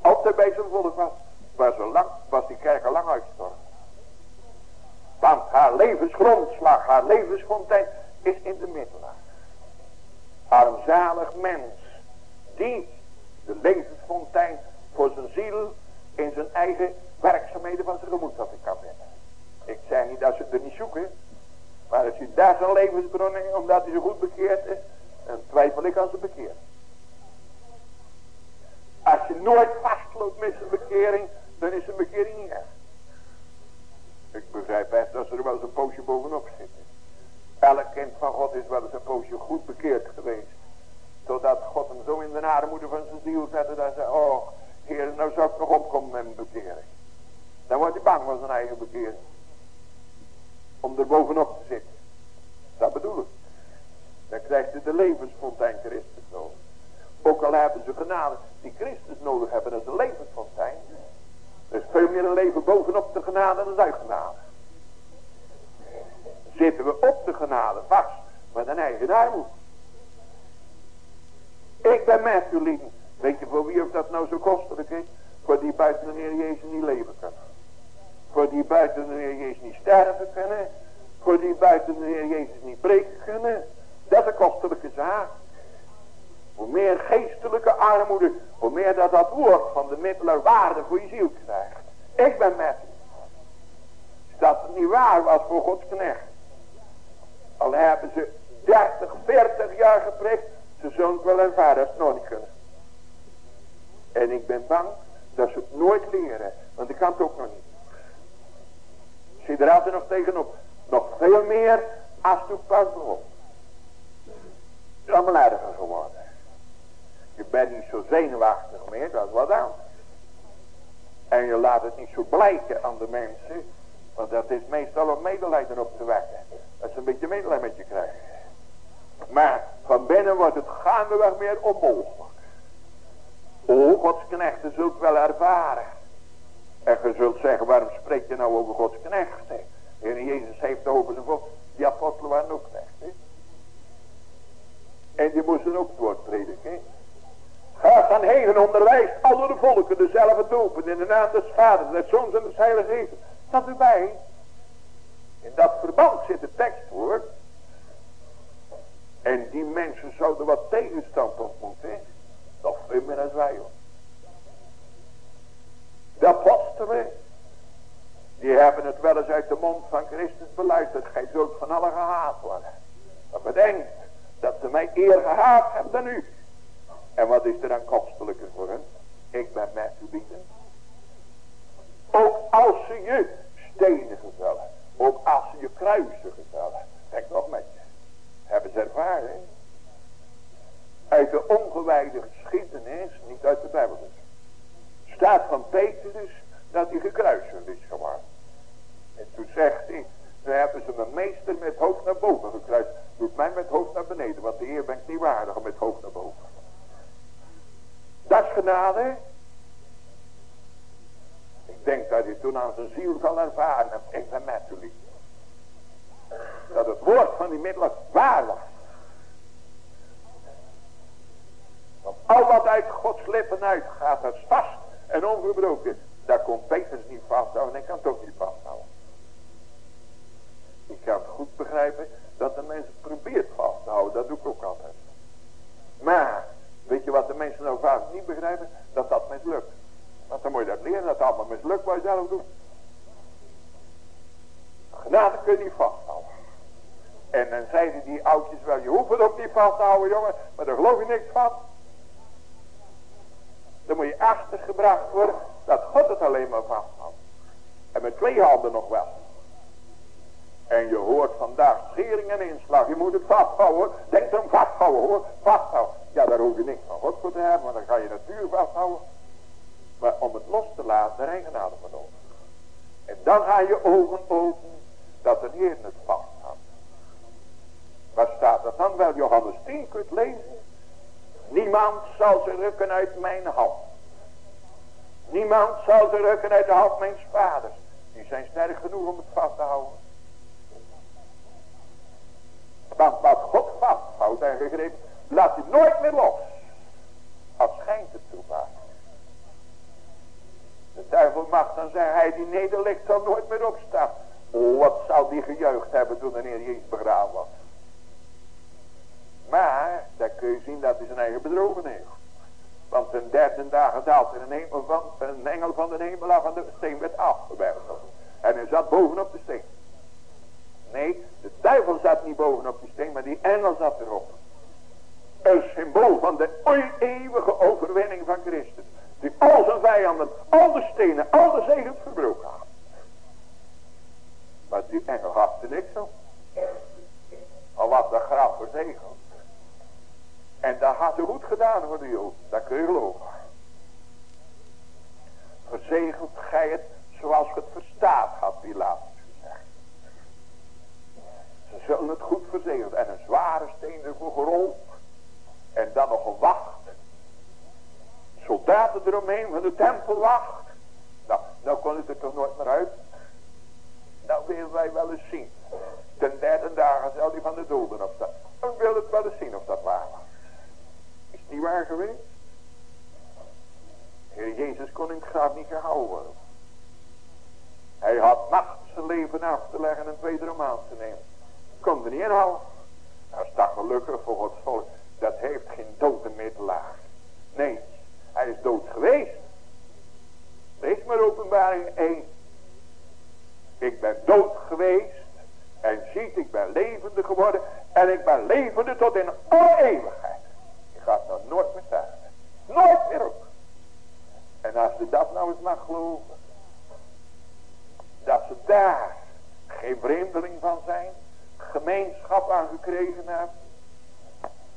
altijd bij zijn volk was. Was, lang, was die kerk lang uitgestorven. Want haar levensgrondslag, haar levensfontein is in de middelaar. Armzalig mens. Die de levensfontein voor zijn ziel in zijn eigen werkzaamheden van zijn gemoed ik kan. Ik zeg niet dat ze er niet zoeken. Maar als je daar zijn levensbron in, omdat hij zo goed bekeerd is, dan twijfel ik als ze bekeerd. Als je nooit vastloopt met zijn bekering, dan is zijn bekering niet echt. Ik begrijp best dat ze er wel eens een poosje bovenop zitten. Elk kind van God is wel eens een poosje goed bekeerd geweest. Totdat God hem zo in de armoede van zijn ziel zette. Dat hij zei, oh heer, nou zou ik nog opkomen met mijn bekering. Dan wordt hij bang van zijn eigen bekering. Om er bovenop te zitten. Dat bedoel ik. Dan krijgt hij de levensfontein Christus nodig. Ook al hebben ze genade die Christus nodig hebben als de levensfontein. Er is veel meer een leven bovenop de genade dan uit genade. Zitten we op de genade vast met een eigen armoede. Ik ben met jullie. Weet je voor wie of dat nou zo kostelijk is? Voor die buiten de Heer Jezus niet leven kunnen. Voor die buiten de Heer Jezus niet sterven kunnen. Voor die buiten de Heer Jezus niet breken kunnen. Dat is een kostelijke zaak. Hoe meer geestelijke armoede, hoe meer dat dat woord van de middelaar waarde voor je ziel krijgt. Ik ben met dat niet waar was voor Gods knecht. Al hebben ze 30, 40 jaar geprikt, ze zullen het wel ervaren als het. En ik ben bang dat ze het nooit leren, want ik kan het ook nog niet. Zie er altijd nog tegenop. Nog veel meer als toen pas begon. Het is allemaal geworden. Je bent niet zo zenuwachtig meer, dat is wat anders. En je laat het niet zo blijken aan de mensen. Want dat is meestal om medelijden op te wekken. Dat ze een beetje medelijden met je krijgen. Maar van binnen wordt het gaandeweg meer onmogelijk. O, Gods knechten zult wel ervaren. En je zult zeggen, waarom spreek je nou over Gods knechten? Heer Jezus heeft over zijn volk. Die apostelen waren ook knechten. En die moesten ook het woord prediken. Ga gaan heen en onderwijs alle de volken dezelfde dopen in de naam des vaders, des zoons en des heilige geest. Staat u bij? In dat verband zit de tekst voor. En die mensen zouden wat tegenstand ontmoeten. Nog veel meer dan wij hoor. De apostelen. Die hebben het wel eens uit de mond van Christus beluisterd. Gij zult van alle gehaat worden. Maar bedenkt dat ze mij eer gehaat hebben dan u. En wat is er dan kostelijker voor hen? Ik ben met u bieden. Ook als ze je stenen gezellen. Ook als ze je kruisen gezellen. Kijk nog met. Hebben ze ervaren. Uit de ongewijde geschiedenis, niet uit de Bijbel dus. Staat van Petrus dat hij gekruisigd is geworden. En toen zegt hij, nu hebben ze mijn meester met hoofd naar boven gekruist. Doet mij met hoofd naar beneden, want de Heer bent niet waardig om met hoofd naar boven. Dat is genade. Ik denk dat hij toen aan zijn ziel zal ervaren. Ik ben met jullie. Dat het woord van die middelen waar was. Want al wat uit Gods lippen uitgaat, dat is vast en ongebroken. Daar komt Peters niet vasthouden en ik kan het ook niet vasthouden. Ik kan het goed begrijpen dat de mens probeert vast te houden. Dat doe ik ook altijd. Maar, weet je wat de mensen nou vaak niet begrijpen? Dat dat mislukt. Want dan moet je dat leren, dat allemaal mislukt wat je zelf doet. Genade kun je niet vasthouden. En dan zeiden die oudjes wel, je hoeft het ook niet vast houden jongen, maar daar geloof je niks van. Dan moet je achtergebracht worden dat God het alleen maar vasthoudt. En met twee handen nog wel. En je hoort vandaag schering en inslag. Je moet het vasthouden. Denk erom vasthouden hoor. Vasthouden. Ja, daar hoef je niks van God voor te hebben. Want dan ga je natuur vasthouden. Maar om het los te laten, daar heb genade voor nodig. En dan ga je ogen open dat de Heer het vasthoudt. Waar staat dat dan? Wel, Johannes 10 kunt lezen. Niemand zal ze rukken uit mijn hand. Niemand zal ze rukken uit de hand mijn vaders. Die zijn sterk genoeg om het vast te houden. Want wat God vasthoudt en gegrepen, laat hij nooit meer los. Als schijnt het toebaar. De duivel mag dan zeggen, hij die nederligt zal nooit meer opstaan. Wat zou die gejuicht hebben toen de Heer Jezus begraven was. Maar, daar kun je zien dat hij zijn eigen bedrogen heeft. Want ten derde dagen daalt er een, hemel van, een engel van de hemel af en de steen werd afgewerkt. En hij zat bovenop de steen. Nee, de duivel zat niet bovenop die steen, maar die engel zat erop. Een symbool van de eeuwige overwinning van Christus. Die al zijn vijanden, al de stenen, al de zegens verbroken had. Maar die engel had er niks op. Al was dat graf verzegeld. En dat had hij goed gedaan voor de Jood. Dat kun je geloven. Verzegeld gij het zoals het verstaat, had Pilatus gezegd. Ze zullen het goed verzegeld. En een zware steen ervoor gerold. En dan nog een wacht. Soldaten eromheen van de tempelwacht. Nou, nou kon het er toch nooit meer uit. Nou willen wij wel eens zien. Ten derde dagen zal die van de doden opstaan. Dan wil het wel eens zien of dat waar was. Is het niet waar geweest? Heer Jezus kon in het graf niet gehouden worden. Hij had macht zijn leven af te leggen en wederom aan te nemen. Kon er niet inhouden. Dat is toch gelukkig voor Gods volk. Dat heeft geen dodenmiddelaar. Nee, hij is dood geweest. Lees maar openbaring 1. Ik ben dood geweest. En ziet, ik ben levende geworden. En ik ben levende tot in alle eeuwigheid. Je gaat nog nooit meer sterven. Nooit meer ook. En als je dat nou eens mag geloven. Dat ze daar geen vreemdeling van zijn. Gemeenschap aan gekregen hebben.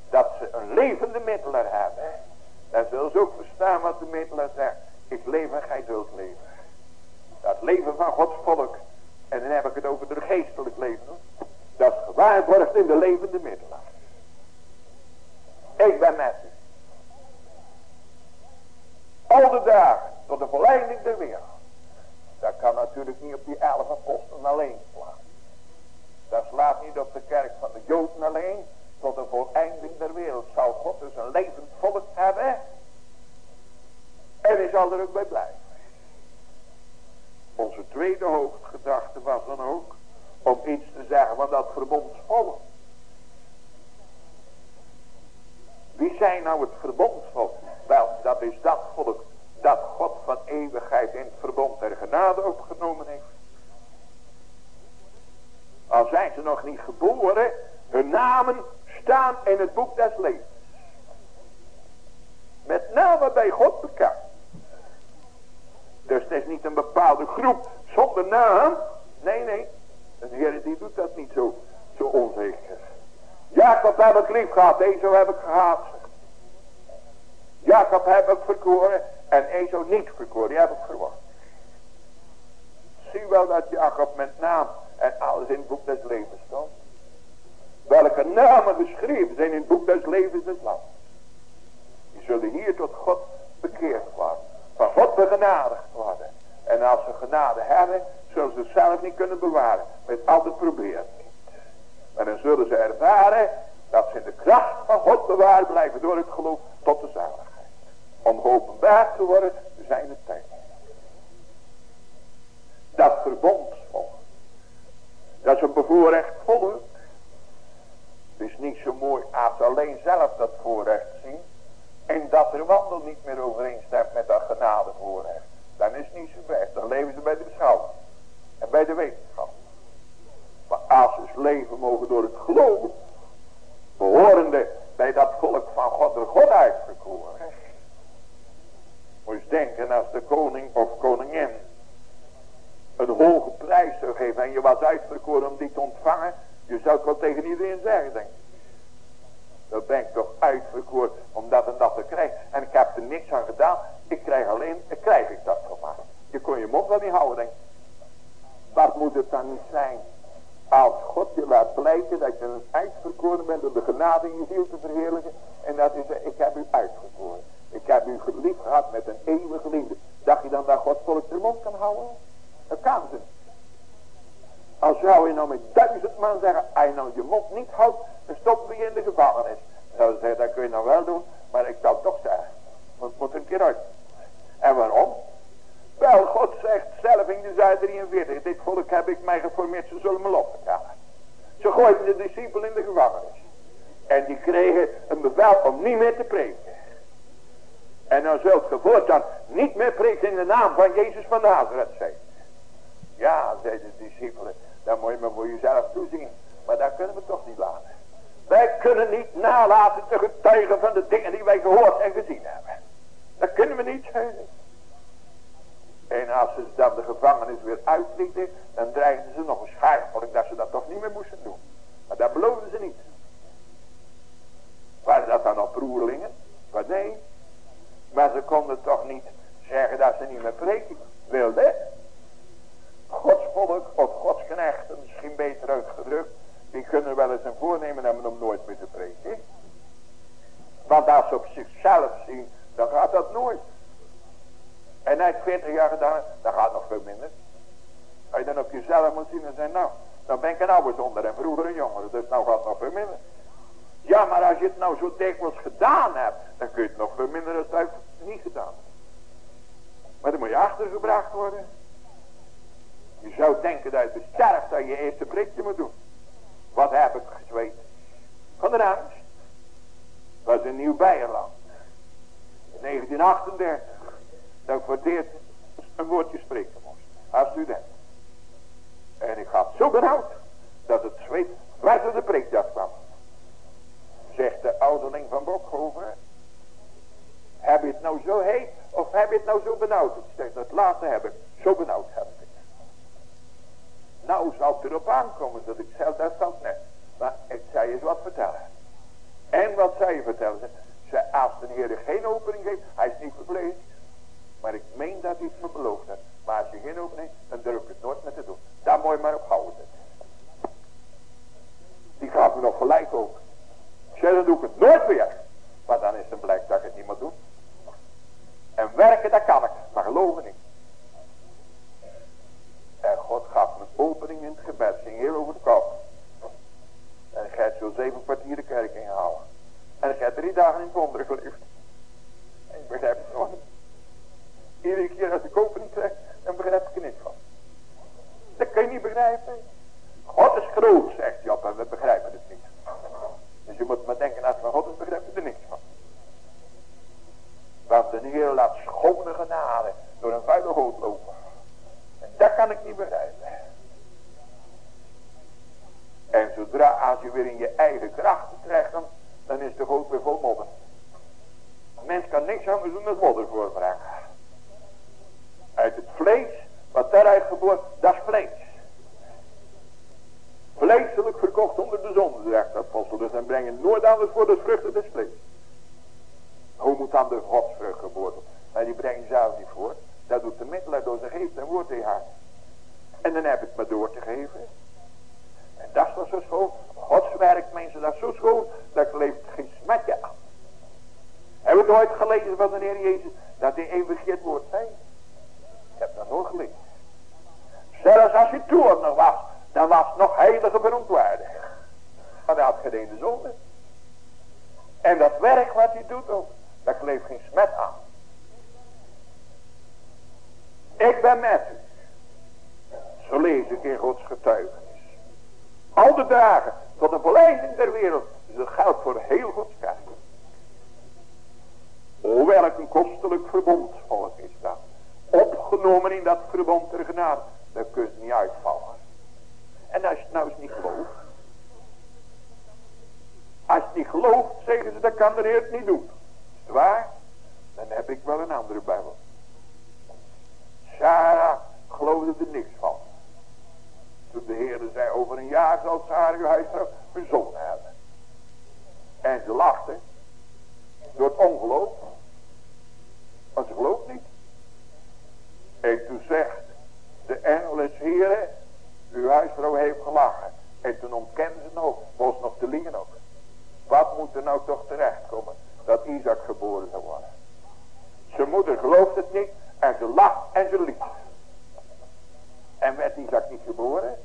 Dat ze een levende middelaar hebben. Dan zullen ze ook verstaan wat de middelaar zegt. Ik leef en gij zult leven. Dat leven van Gods volk. En dan heb ik het over de geestelijk leven. Dat is gewaarborgd in de levende middelaar. Ik ben met u. Al de dagen tot de volleinding der wereld. Dat kan natuurlijk niet op die elf apostelen alleen slaan. Dat slaat niet op de kerk van de Joden alleen. Tot de voleinding der wereld zal God dus een levend volk hebben. En hij zal er ook bij blijven. Onze tweede hoofdgedachte was dan ook om iets te dat verbondsvolk. Wie zijn nou het verbondsvolk? Wel, dat is dat volk dat God van eeuwigheid in het verbond der genade opgenomen heeft. Al zijn ze nog niet geboren, hun namen staan in het boek des levens. Met name bij God bekend. Dus het is niet een bepaalde groep zonder naam. Nee, nee. De Heer die doet dat niet zo, zo onzeker. Jacob heb ik lief gehad, Ezo heb ik gehaat. Jacob heb ik verkoren en Ezo niet verkoren, die heb ik verwacht. Zie wel dat Jacob met naam en alles in het boek des levens stond. Welke namen geschreven zijn in het boek des levens des land. Die zullen hier tot God bekeerd worden. Van God begenadigd worden. En als ze genade hebben, zullen ze zelf niet kunnen bewaren. Met al het proberen niet. En dan zullen ze ervaren dat ze in de kracht van God bewaard blijven door het geloof tot de zaligheid. Om geopenbaard te worden zijn het tijd. Dat verbond volgt. Dat is een bevoorrecht volk. Het is niet zo mooi als alleen zelf dat voorrecht zien. En dat er wandel niet meer overeenstemt met dat genadevoorrecht. Dan is het niet zo best. Dan leven ze bij de beschouwing. En bij de wetenschap. Maar als ze leven mogen door het geloven. Behorende bij dat volk van God door God uitverkoren. Moet eens denken als de koning of koningin een hoge prijs zou geven en je was uitverkoren om die te ontvangen. Je zou het wel tegen iedereen zeggen, denk ik. Dan ben ik toch uitverkoord om dat en dat te krijgen. En ik heb er niks aan gedaan. Ik krijg alleen, krijg ik dat van mij. Je kon je mond wel niet houden, denk ik. Wat moet het dan niet zijn? Als God je laat blijken dat je een uitverkoren bent om de genade in je ziel te verheerlijken. En dat is, ik heb u uitverkoren. Ik heb u geliefd gehad met een eeuwige liefde. Dacht je dan dat God volk de mond kan houden? Dat kan ze. Als zou je nou met duizend man zeggen, als je nou je mond niet houdt, dan stoppen we je in de gevangenis. Dan zou ze zeggen, dat kun je nou wel doen, maar ik zou toch zeggen, want moet een keer uit. En waarom? Wel, God zegt zelf in de 43, dit volk heb ik mij geformeerd, ze zullen me losvertellen. Ze gooiden de discipel in de gevangenis. En die kregen een bevel om niet meer te preken. En dan zult ge voortaan niet meer preken in de naam van Jezus van Nazareth zijn. Ja, zeiden de discipelen, dan moet je maar voor jezelf toezien. Maar dat kunnen we toch niet laten. Wij kunnen niet nalaten te getuigen van de dingen die wij gehoord en gezien hebben. Dat kunnen we niet zeggen. Ze dan de gevangenis weer uitlieten, dan dreigden ze nog een schaarvolk dat ze dat toch niet meer moesten doen. Maar dat beloofden ze niet. Waren dat dan oproerlingen? Maar nee. Maar ze konden toch niet zeggen dat ze niet meer preken wilden. Gods volk of Gods knechten, misschien beter uitgedrukt, die kunnen wel eens een voornemen hebben om nooit meer te preken. Want als ze op zichzelf zien, dan gaat dat nooit. En heeft 40 jaar gedaan, dan gaat nog veel minder. Als je dan op jezelf moet zien en zeggen, nou, dan ben ik een oude zonder en vroeger een jongere, dus nou gaat nog veel minder. Ja, maar als je het nou zo dikwijls gedaan hebt, dan kun je het nog veel minder als het niet gedaan Maar dan moet je achtergebracht worden. Je zou denken dat je sterft dat je eerste prikje moet doen. Wat heb ik gezweet? Van de angst. Dat was in Nieuw-Beierland. In 1938. Dat ik voor eerst een woordje spreken moest. Als student. En ik had zo benauwd. Dat het zweet waar de prikjas kwam. Zegt de ouderling van Bokhoven. Heb je het nou zo heet? Of heb je het nou zo benauwd? Ik zeg, dat laatste heb ik. Zo benauwd heb ik. Nou zou het erop aankomen dat ik zelf dat valt net. Maar ik zei eens wat vertellen. En wat zei je vertellen? Ze, als de Heer geen opening geeft, hij is niet verpleegd. Maar ik meen dat hij het me beloofd heeft. Maar als je geen opening dan durf ik het nooit meer te doen. Daar moet je maar op houden. Die gaf me nog gelijk ook. Zei, dan doe ik het nooit meer. Maar dan is het blijk dat ik het niet moet doen. En werken, dat kan ik. Maar geloven niet. En God gaf me een opening in het gebed. Ging heel over de kop. En heb zo zeven kwartier de kerk ingehouden. En heb drie dagen in het wonder geleefd. En ik begrijp het nog niet. Iedere keer als ik opening krijg, dan begrijp ik er niks van. Dat kan je niet begrijpen. God is groot, zegt Job, en we begrijpen het niet. Dus je moet maar denken, als van God is, begrijp je er niks van. Want de Heer laat schone genade door een vuile goot lopen. Dat kan ik niet begrijpen. En zodra als je weer in je eigen krachten komt, dan is de goot weer vol modder. Een mens kan niks anders doen dan modder voorbrengen. Uit het vlees, wat daaruit geboren, dat is vlees. Vleeselijk verkocht onder de zonde, zegt de apostel. Dus dan breng je nooit anders voor de vruchten des vlees. Hoe moet dan de godsvrucht geboren Maar die breng je zelf niet voor. Dat doet de middelaar door zijn geest en woord in haar. En dan heb ik maar door te geven. En dat is dan zo schoon. Gods werk, mensen, dat is zo schoon. Dat leeft geen smetje aan. Hebben we nooit gelezen van de Heer Jezus? Dat hij eeuwig het woord zei? Ik heb dat nooit gelezen. Zelfs als hij toen nog was. Dan was het nog verontwaardiging. Maar hij had geen zonde. En dat werk wat hij doet ook, daar kleeft geen smet aan. Ik ben met u. Zo lees ik in Gods getuigenis. Al de dagen tot de verleiding der wereld. Dus dat geldt voor heel Gods kerk. O welk een kostelijk verbondsvolk is dat. Opgenomen in dat verbond ter genade. Daar kun je niet uitvallen. En als je het nou eens niet gelooft. Als je niet gelooft, zeggen ze, dan kan de Heer het niet doen. Is het waar? Dan heb ik wel een andere Bijbel. Sarah geloofde er niks van. Toen de Heer zei, over een jaar zal Sarah uw een zoon hebben. En ze lachte. Door het ongeloof. Maar ze gelooft niet. En toen zegt de engel is Heer, uw huisvrouw heeft gelachen. En toen ontkende ze nog, was nog te liegen ook. Wat moet er nou toch terechtkomen? Dat Isaac geboren zou worden. Zijn moeder gelooft het niet. En ze lacht en ze liegt. En werd Isaac niet geboren?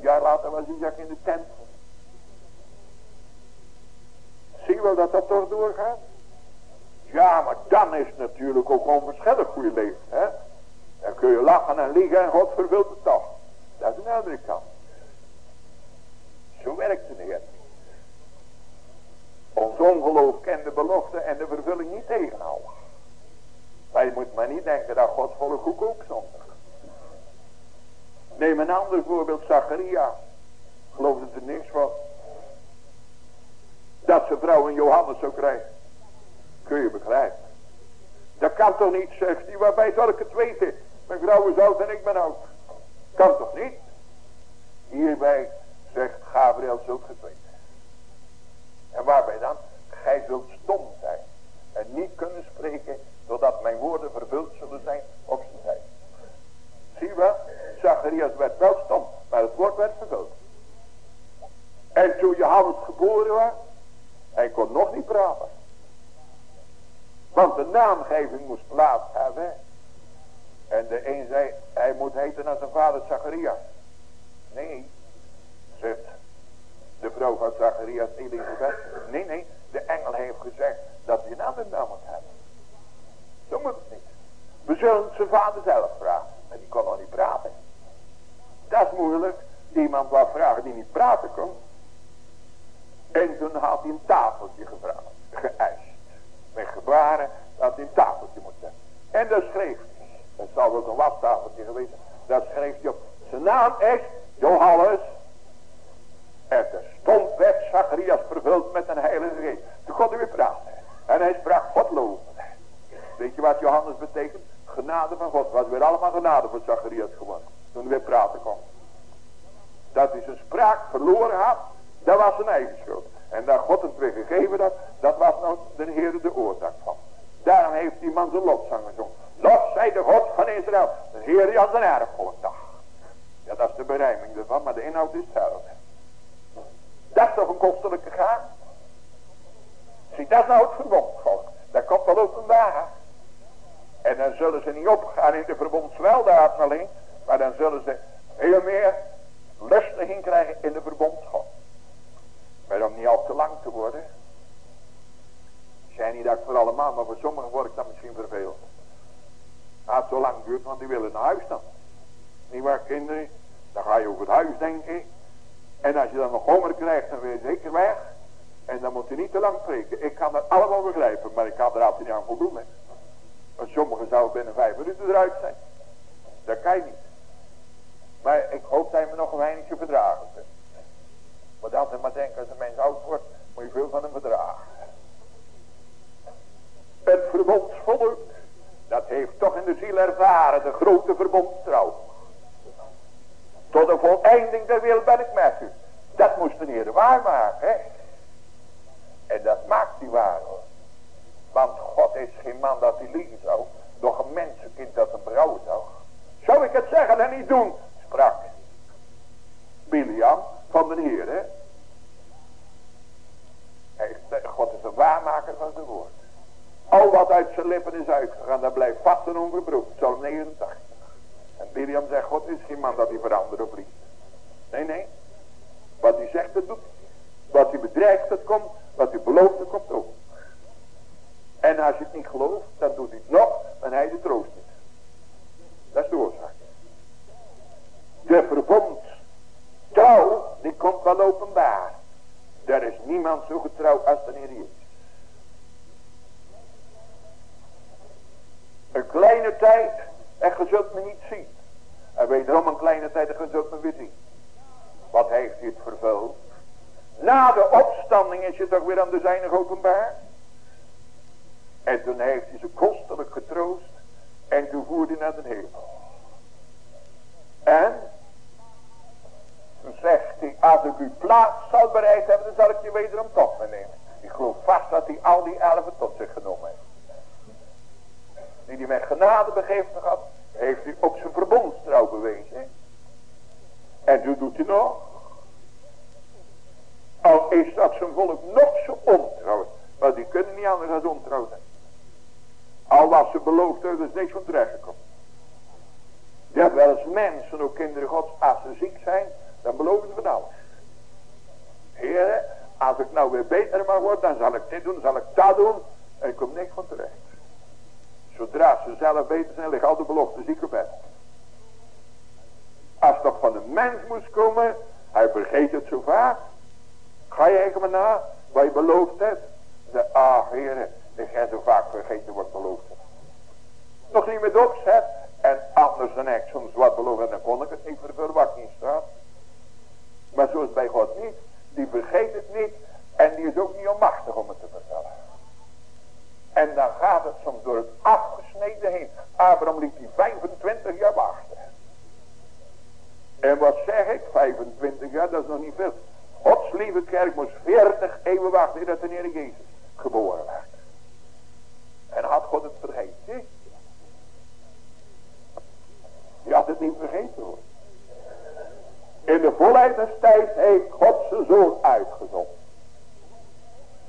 Jaar later was Isaac in de tent. Zie je wel dat dat toch doorgaat? Ja, maar dan is het natuurlijk ook onverschillig hoe je leeft. Hè? Dan kun je lachen en liegen en God vervult het toch. Dat is een andere kant. Zo werkt het niet. Ons ongeloof kent de belofte en de vervulling niet tegenhouden. Maar je moet maar niet denken dat God volle koek ook zonder. Neem een ander voorbeeld, Zacharia. Geloof er niks van. Dat ze vrouw een Johannes zou krijgen. Kun je begrijpen. Dat kan toch niet, zegt hij. Waarbij zal ik het weten? Mijn vrouw is oud en ik ben oud. Kan toch niet? Hierbij zegt Gabriel zult het weten. En waarbij dan? Gij zult stom zijn. En niet kunnen spreken zodat mijn woorden vervuld zullen zijn op zijn tijd. Zie wel? Zacharias werd wel stom, maar het woord werd vervuld. En toen Johannes geboren was, hij kon nog niet praten. Want de naamgeving moest plaats hebben. En de een zei, hij moet heten naar zijn vader Zacharias. Nee, zegt de vrouw van Zacharias Elisabeth. Nee, nee, de engel heeft gezegd dat hij een andere naam moet hebben. Zo moet het niet. We zullen zijn vader zelf vragen. Maar die kon nog niet praten. Dat is moeilijk. Iemand wat vragen die niet praten kon. En toen had hij een tafeltje gevraagd. Geëist. Met gebaren dat hij een tafeltje moet hebben. En dat schreef hij. Dat zal wel een wastafeltje geweest. Dat schreef hij op. Zijn naam is Johannes. En stond werd Zacharias vervuld met een heilige geest. Toen kon hij weer praten. En hij sprak God loven. Weet je wat Johannes betekent? Genade van God. Wat weer allemaal genade voor Zacharias geworden. Toen hij weer praten kon. Dat hij zijn spraak verloren had. Dat was zijn eigen schuld. En dat God hem weer gegeven had. Dat was nou de Heer de oorzaak van. Daarom heeft die man zijn lotzang gezongen. Lof zij de God van Israël. Heer aan zijn erfvolk dag. Ja, dat is de berijming ervan. Maar de inhoud is hetzelfde. Dat is toch een kostelijke gaaf? Zie, dat nou het verbond, God. Dat komt wel openbaar. En dan zullen ze niet opgaan in de verbondsweldaad alleen. Maar dan zullen ze heel meer lustiging krijgen in de verbondsgod. Maar om niet al te lang te worden. Zijn niet dat voor allemaal, maar voor sommigen word ik dan misschien verveeld. Het zo lang duurt, want die willen naar huis dan. Niet waar kinderen, dan ga je over het huis denken. En als je dan nog honger krijgt, dan ben je zeker weg. En dan moet je niet te lang spreken. Ik kan dat allemaal begrijpen, maar ik kan er altijd niet aan voldoen. Want sommigen zouden binnen vijf minuten eruit zijn. Dat kan je niet. Maar ik hoop dat je me nog een weinigje verdragen kunt. Moet altijd maar denken, als een mens oud wordt, moet je veel van hem verdragen. Het verbondsvolk, dat heeft toch in de ziel ervaren, de grote verbondstrouw. Tot de voleinding der wil ben ik met u. Dat moest de Heer waarmaken, hè. En dat maakt hij waar. Want God is geen man dat hij liegen zou. Nog een mensenkind dat een brouwen zou. Zou ik het zeggen en niet doen? Sprak Biliam van de Heer. Hè? God is een waarmaker van zijn woord. Al wat uit zijn lippen is uitgegaan, dat blijft vast en onverbroekt. Psalm 89. En Biliam zegt, God is geen man dat hij verandert of. Nee, nee. Wat hij zegt, dat doet Wat u bedreigt, dat komt. Wat u belooft, dat komt ook. En als je het niet gelooft, dan doet hij het nog, en hij de troost niet. Dat is de oorzaak. De verbond trouw, die komt wel openbaar. Er is niemand zo getrouw als de Heer Jezus. Een kleine tijd en je zult me niet zien. En wederom een kleine tijd en je zult me weer zien. Wat heeft het vervuld? Na de opstanding is je toch weer aan de zijne openbaar. En toen heeft hij ze kostelijk getroost. En toen voerde hij naar de hemel. En toen zegt hij, als ik uw plaats zal bereid hebben, dan zal ik je wederom tot me nemen. Ik geloof vast dat hij al die elfen tot zich genomen heeft. Die hij met genade begeeft had, heeft hij op zijn verbondstrouw bewezen. En toen doet hij nog. Al is dat zijn volk nog zo ontrouw. Maar die kunnen niet anders dan ontrouw zijn. Al was ze beloofd, er is niks van terecht gekomen. Hebt wel eens mensen, ook kinderen gods, als ze ziek zijn, dan beloven ze van alles. Heren, als ik nou weer beter mag worden, dan zal ik dit doen, zal ik dat doen. En ik kom niks van terecht. Zodra ze zelf beter zijn, ligt al de belofte ziek op bed. Als toch van de mens moest komen, hij vergeet het zo vaak. Ga je even na wat je beloofd hebt. De, ah heren, ik heb zo vaak vergeten wat beloofd heb. Nog niet met opzet. En anders dan ik soms wat beloofd en dan kon ik het niet vervullen wat niet. Maar zo is bij God niet. Die vergeet het niet. En die is ook niet onmachtig om het te vertellen. En dan gaat het soms door het afgesneden heen. Abraham liep die 25 jaar wachten. En wat zeg ik? 25 jaar, dat is nog niet veel. Gods lieve kerk moest 40 eeuwen wachten dat de Heer Jezus geboren werd. En had God het vergeten? Je had het niet vergeten hoor. In de volheid des tijd heeft God zijn zoon uitgezonden.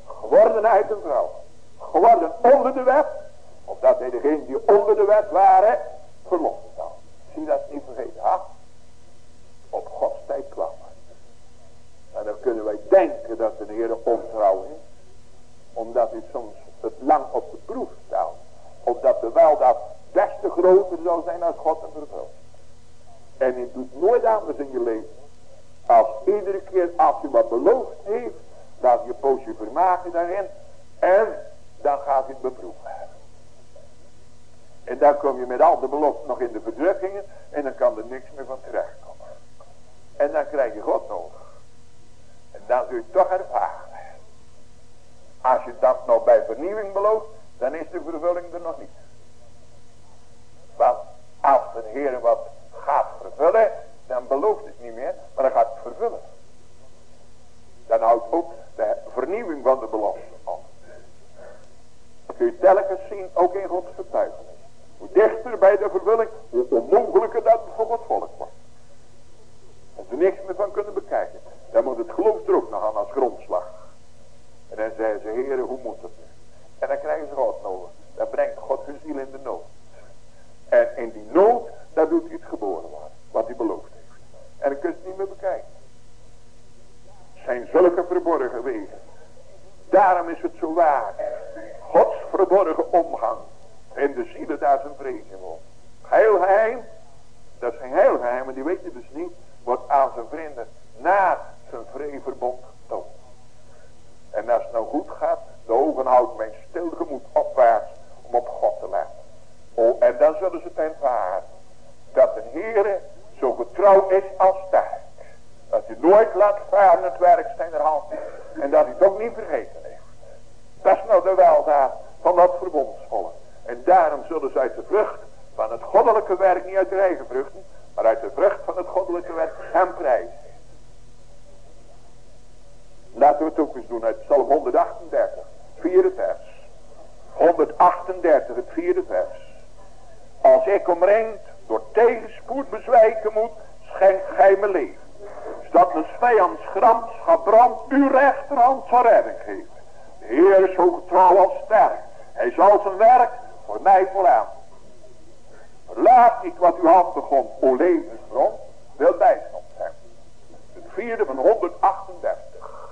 Geworden uit een vrouw. Geworden onder de wet. Opdat hij degenen die onder de wet waren, verlossen zou. Zie dat niet vergeten. Ha? Op Gods tijd kwam. En dan kunnen wij denken dat de Heer ontrouw is. Omdat hij soms het lang op de proef stelt. Opdat de wel dat des te groter zal zijn als God hem vervult. En je doet nooit anders in je leven. Als iedere keer als je wat beloofd heeft. Dat je poosje vermaken daarin. En dan gaat hij het beproeven. En dan kom je met al de beloften nog in de verdrukkingen. En dan kan er niks meer van terechtkomen. En dan krijg je God nodig. En dan zul je toch ervaren. Als je dat nog bij vernieuwing belooft. Dan is de vervulling er nog niet. Want als de Heer wat gaat vervullen, dan belooft het niet meer, maar dan gaat het vervullen. Dan houdt ook de vernieuwing van de belofte op. Kun je telkens zien, ook in Gods getuigenis. Hoe dichter bij de vervulling, hoe onmogelijker dat voor het volk wordt. En ze niks meer van kunnen bekijken. Dan moet het geloof er ook nog aan als grondslag. En dan zeggen ze, heren, hoe moet het? En dan krijgen ze God nodig. Dan brengt God hun ziel in de nood. En in die nood, daar doet hij het geboren worden. Wat hij beloofd heeft. En dan kun je het niet meer bekijken. Het zijn zulke verborgen wegen. Daarom is het zo waar. Gods verborgen omgang. En de zielen daar zijn vrees woont. Heel geheim. Dat geen heel geheim, maar die weet je dus niet. Wordt aan zijn vrienden na zijn vreeverbond getoond. En als het nou goed gaat, de ogen houdt mijn stil opwaarts om op God te letten. Oh, en dan zullen ze het ervaren. Dat de Heere zo getrouw is als sterk. Dat hij nooit laat varen het werk zijner hand. En dat hij het ook niet vergeten heeft. Dat is nou de weldaad van dat verbondsvolk. En daarom zullen ze uit de vrucht van het goddelijke werk, niet uit de eigen vruchten, maar uit de vrucht van het goddelijke werk hem prijzen. Laten we het ook eens doen uit Psalm 138, vierde vers. 138, het vierde vers. Als ik omringd door tegenspoed bezwijken moet, schenk gij me leven. Zodat mijn vijands gramschap brand, uw rechterhand zal redding geven. De Heer is zo getrouw als sterk. Hij zal zijn werk voor mij vooraan. Laat ik wat uw hand begon, levensbron wel bijstand zijn. Het vierde van 138.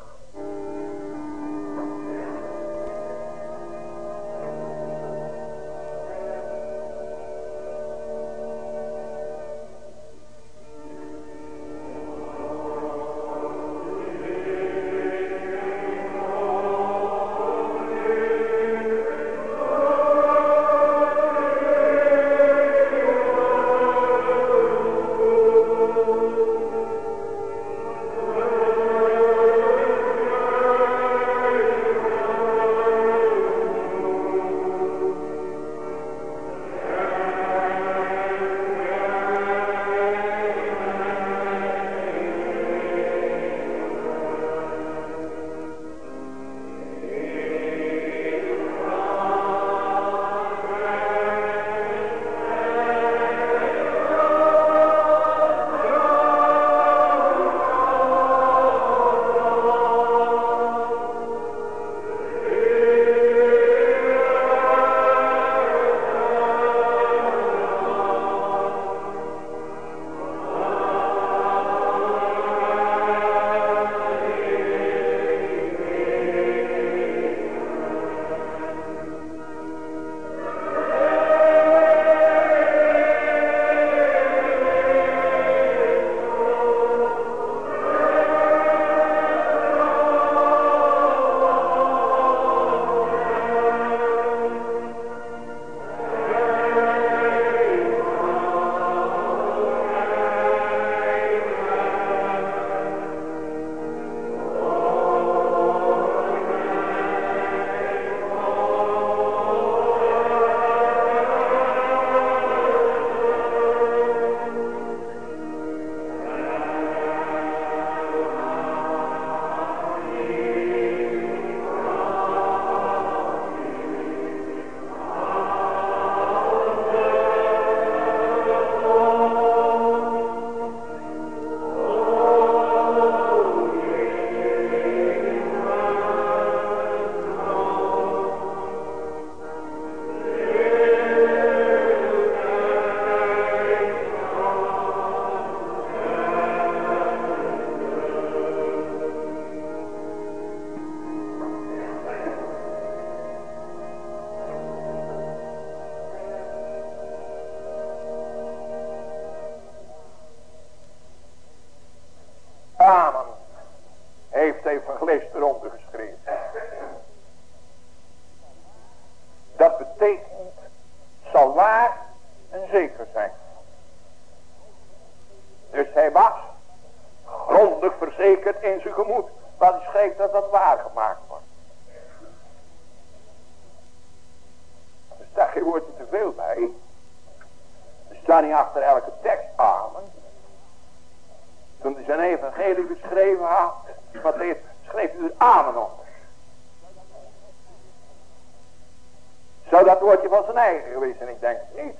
geweest. En ik denk niet.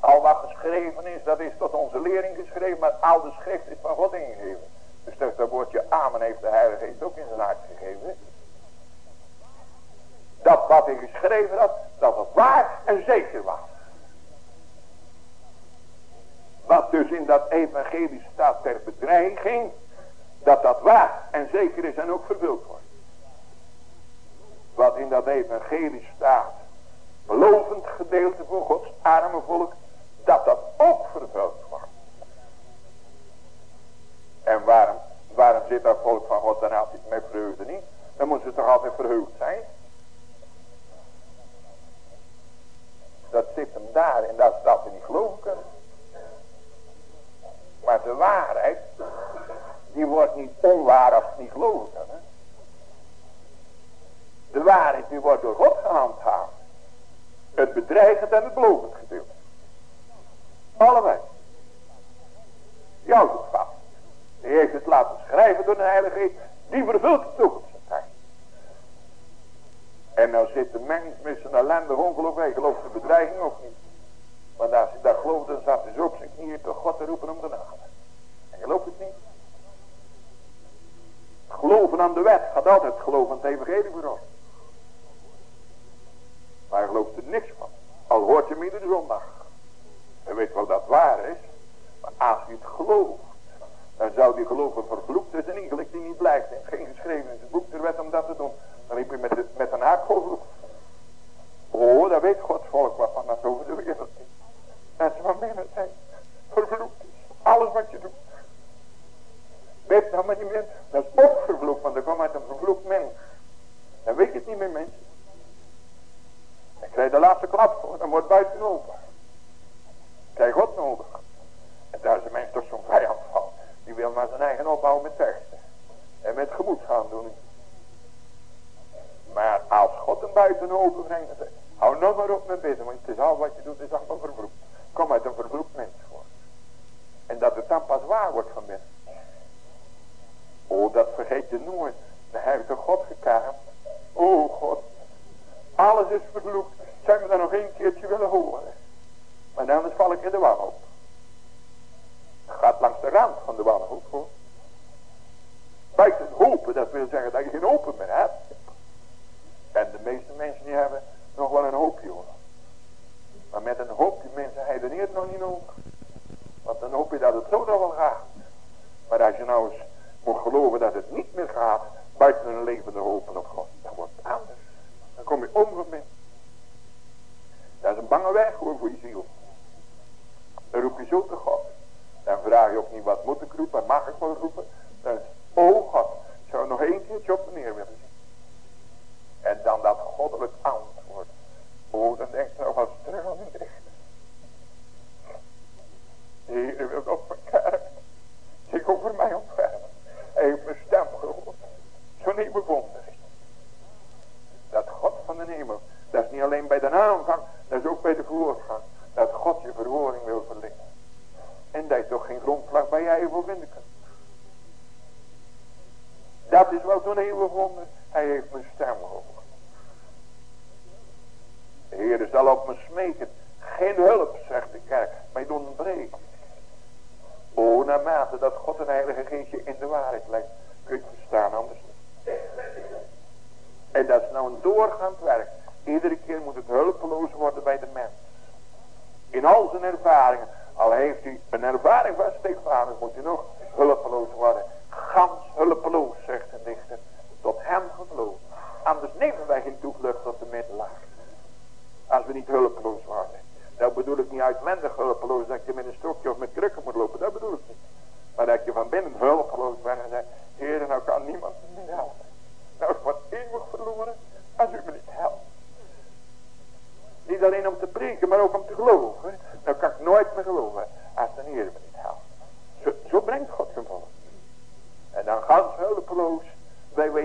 Al wat geschreven is, dat is tot onze lering geschreven. Maar al de schrift is van God ingegeven. Dus dat, woordje amen heeft de Heilige Geest ook in zijn hart gegeven. Dat wat hij geschreven had, dat het waar en zeker was. Wat dus in dat evangelie staat ter bedreiging, dat dat waar en zeker is en ook vervuld wordt. Wat in dat evangelie staat gelovend gedeelte voor Gods arme volk, dat dat ook vervuld wordt. En waarom, waarom zit dat volk van God dan altijd met vreugde niet? Dan moet ze toch altijd verheugd zijn? en het belovend gedeelte. Allebei. jou houdt het. Die heeft het laten schrijven door de Heilige Geest. Die vervult de toekomst op zijn tijd. En nou zit de mens met zijn ellendig ongeloof. Hij gelooft de bedreiging of niet. Want als hij dat geloofde, dan zat hij zo op zijn knieën tot God te roepen om genade. En gelooft het niet. Geloven aan de wet gaat altijd geloven aan het evangelie voor ons. Maar hij gelooft er niks van. Al hoort je midden de zondag. En weet wel dat waar is. Maar als je het gelooft. Dan zou die geloven vervloekt is en ingelicht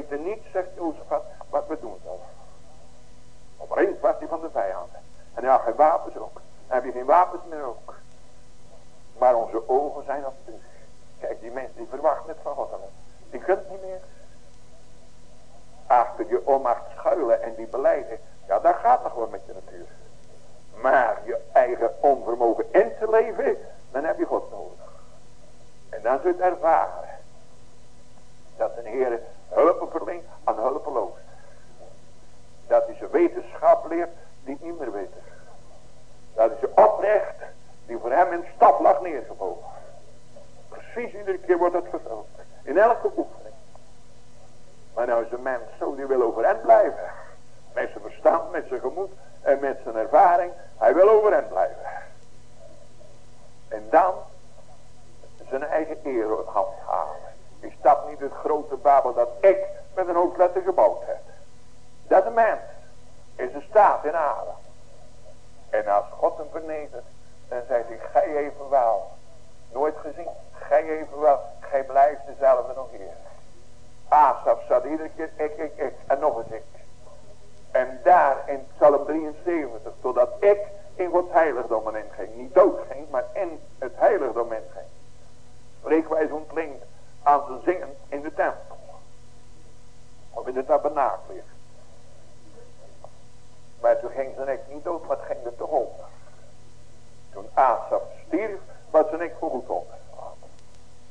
weten niet, zegt Jozefat, wat we doen zullen. Omringd was hij van de vijanden. En hij had geen wapens ook. Dan heb je geen wapens meer ook. Maar onze ogen zijn op. Kijk, die mensen die verwachten het van God. Die kunt niet meer. Achter je onmacht schuilen en die beleiden. Ja, dat gaat nog wel met je natuur. Maar je eigen onvermogen in te leven, dan heb je God nodig. En dan zul je het ervaren. Dat een Heer hulp verleent aan hulpeloos. Dat hij zijn wetenschap leert die niet meer weten. Dat is je oprecht die voor hem in stap lag neergebogen. Precies iedere keer wordt dat vervuld. In elke oefening. Maar nou is een mens zo die wil overeind blijven. Met zijn verstand, met zijn gemoed en met zijn ervaring. Hij wil overeind blijven. En dan zijn eigen eer handhaven. Stapt niet het grote babel dat ik met een hoofdletter gebouwd heb. Dat een mens is een staat in Adam. En als God hem vernedert, dan zegt hij, gij evenwel. Nooit gezien, gij evenwel. Gij blijft dezelfde nog hier. Asaf zat iedere keer ik, ik, ik. En nog eens ik. En daar in Psalm 73, totdat ik in Gods heiligdom in ging. Niet dood ging, maar in het heiligdom in ging. Spreekwijs ontklinkt aan te zingen in de tempel. Of in de tabernakel. Maar toen ging nek niet dood, maar ging er toch onder. Toen Asaf stierf, was zijn nek voorgoed onder.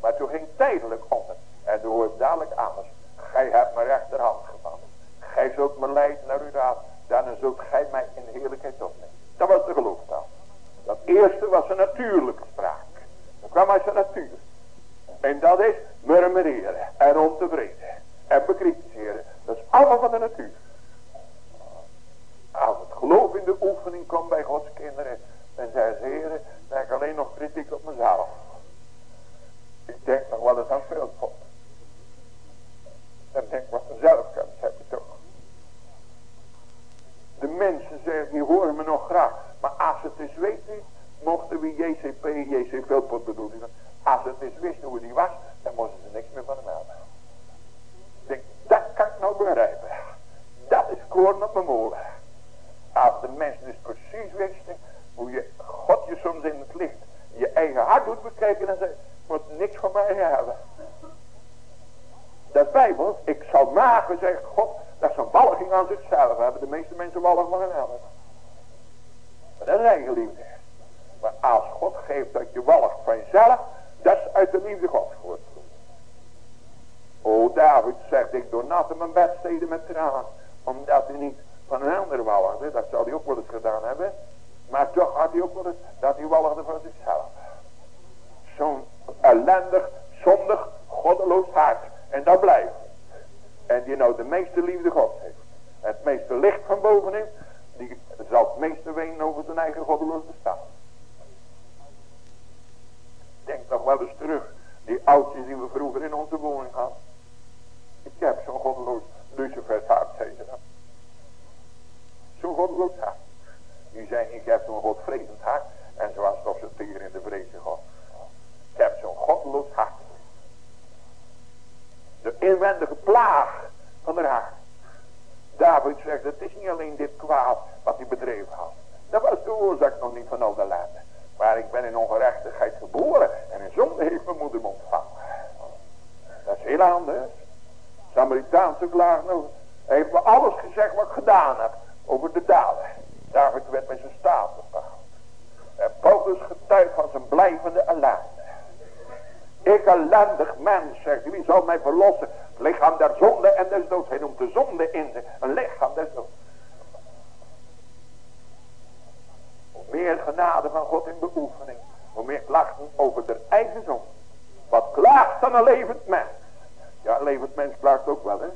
Maar toen ging tijdelijk onder. En toen hoor ik dadelijk anders. Gij hebt mijn rechterhand gevallen. Gij zult me leiden naar uw raad. Dan zult gij mij in heerlijkheid opnemen. Dat was de geloofstaal. Dat eerste was een natuurlijke spraak. Dat kwam uit zijn natuur. En dat is murmureren en ontevreden en bekritiseren. Dat is allemaal van de natuur. Als het geloof in de oefening komt bij Gods kinderen, dan zeggen ze, heren, dan ik alleen nog kritiek op mezelf. Ik denk nog wel eens aan veel God. En denk wat mezelf kan, heb je toch. De mensen zeggen, die horen me nog graag. Maar als het eens weten, mochten we JCP, JC Veldpot bedoelen. Als het eens wisten hoe die was, dan moesten ze niks meer van hem hebben. Ik denk, dat kan ik nou begrijpen. Dat is koorn op mijn molen. Als de mensen dus precies wisten hoe je God je soms in het licht je eigen hart doet bekijken en zegt, moet niks van mij hebben. Dat Bijbel, ik zal maken, zegt God, dat ze een walging aan zichzelf hebben. De meeste mensen walgen van hebben. Maar dat is eigen liefde. Maar als God geeft dat je walgt van jezelf, dat is uit de liefde Gods voort. O David zegt, ik doornatte mijn bedsteden met tranen, omdat hij niet van een ander walgde. Dat zou hij ook wel eens gedaan hebben. Maar toch had hij ook wel eens dat hij walgde van zichzelf. Zo'n ellendig, zondig, goddeloos hart. En dat blijft. En die nou de meeste liefde God heeft. Het meeste licht van bovenin. Die zal het meeste wenen over zijn eigen goddeloos bestaan. Denk nog wel eens terug. Die oudjes die we vroeger in onze woning hadden. Ik heb zo'n goddeloos Lucifers hart, zei ze dan. Zo'n goddeloos hart. Die zei, ik heb zo'n godvrezend hart. En zo was toch ze tegen in de vreze God. Ik heb zo'n goddeloos hart. De inwendige plaag van haar hart. David zegt, het is niet alleen dit kwaad wat hij bedreven had. Dat was de oorzaak nog niet van al de. Maar ik ben in ongerechtigheid geboren en in zonde heeft mijn moeder me ontvangen. Dat is heel anders. Samaritaanse klaagnoot heeft me alles gezegd wat ik gedaan heb over de daden. David werd met zijn staat bepaald. En Paulus getuigt van zijn blijvende ellende. Ik ellendig mens, zegt wie zal mij verlossen? Het lichaam der zonde en des doods. Hij noemt de zonde in. Een lichaam des doods. Hoe meer genade van God in beoefening. Hoe meer klachten over de eigen zonde. Wat klaagt dan een levend mens? Ja, levend mens klaagt ook wel, hè.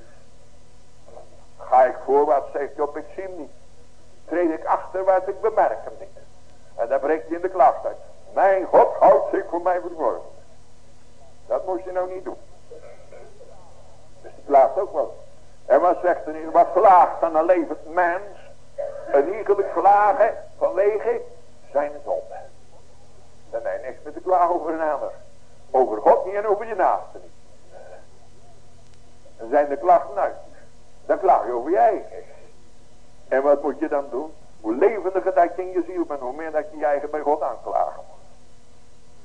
Ga ik voorwaarts, zegt hij op, ik zie hem niet. Treed ik achterwaarts, ik bemerk hem niet. En dan breekt hij in de klacht uit. Mijn God houdt zich voor mij verborgen. Dat moest je nou niet doen. Dus die klaagt ook wel. En wat zegt er hier? Wat klaagt dan een levend mens? Een iegelijk klagen vanwege zijn zonde. Dan heb je niks meer te klagen over een ander. Over God niet en over je naaste niet. Zijn de klachten uit. Dan klaag je over je eigen. En wat moet je dan doen? Hoe levendiger dat je in je ziel bent, hoe meer dat je je eigen bij God aanklagen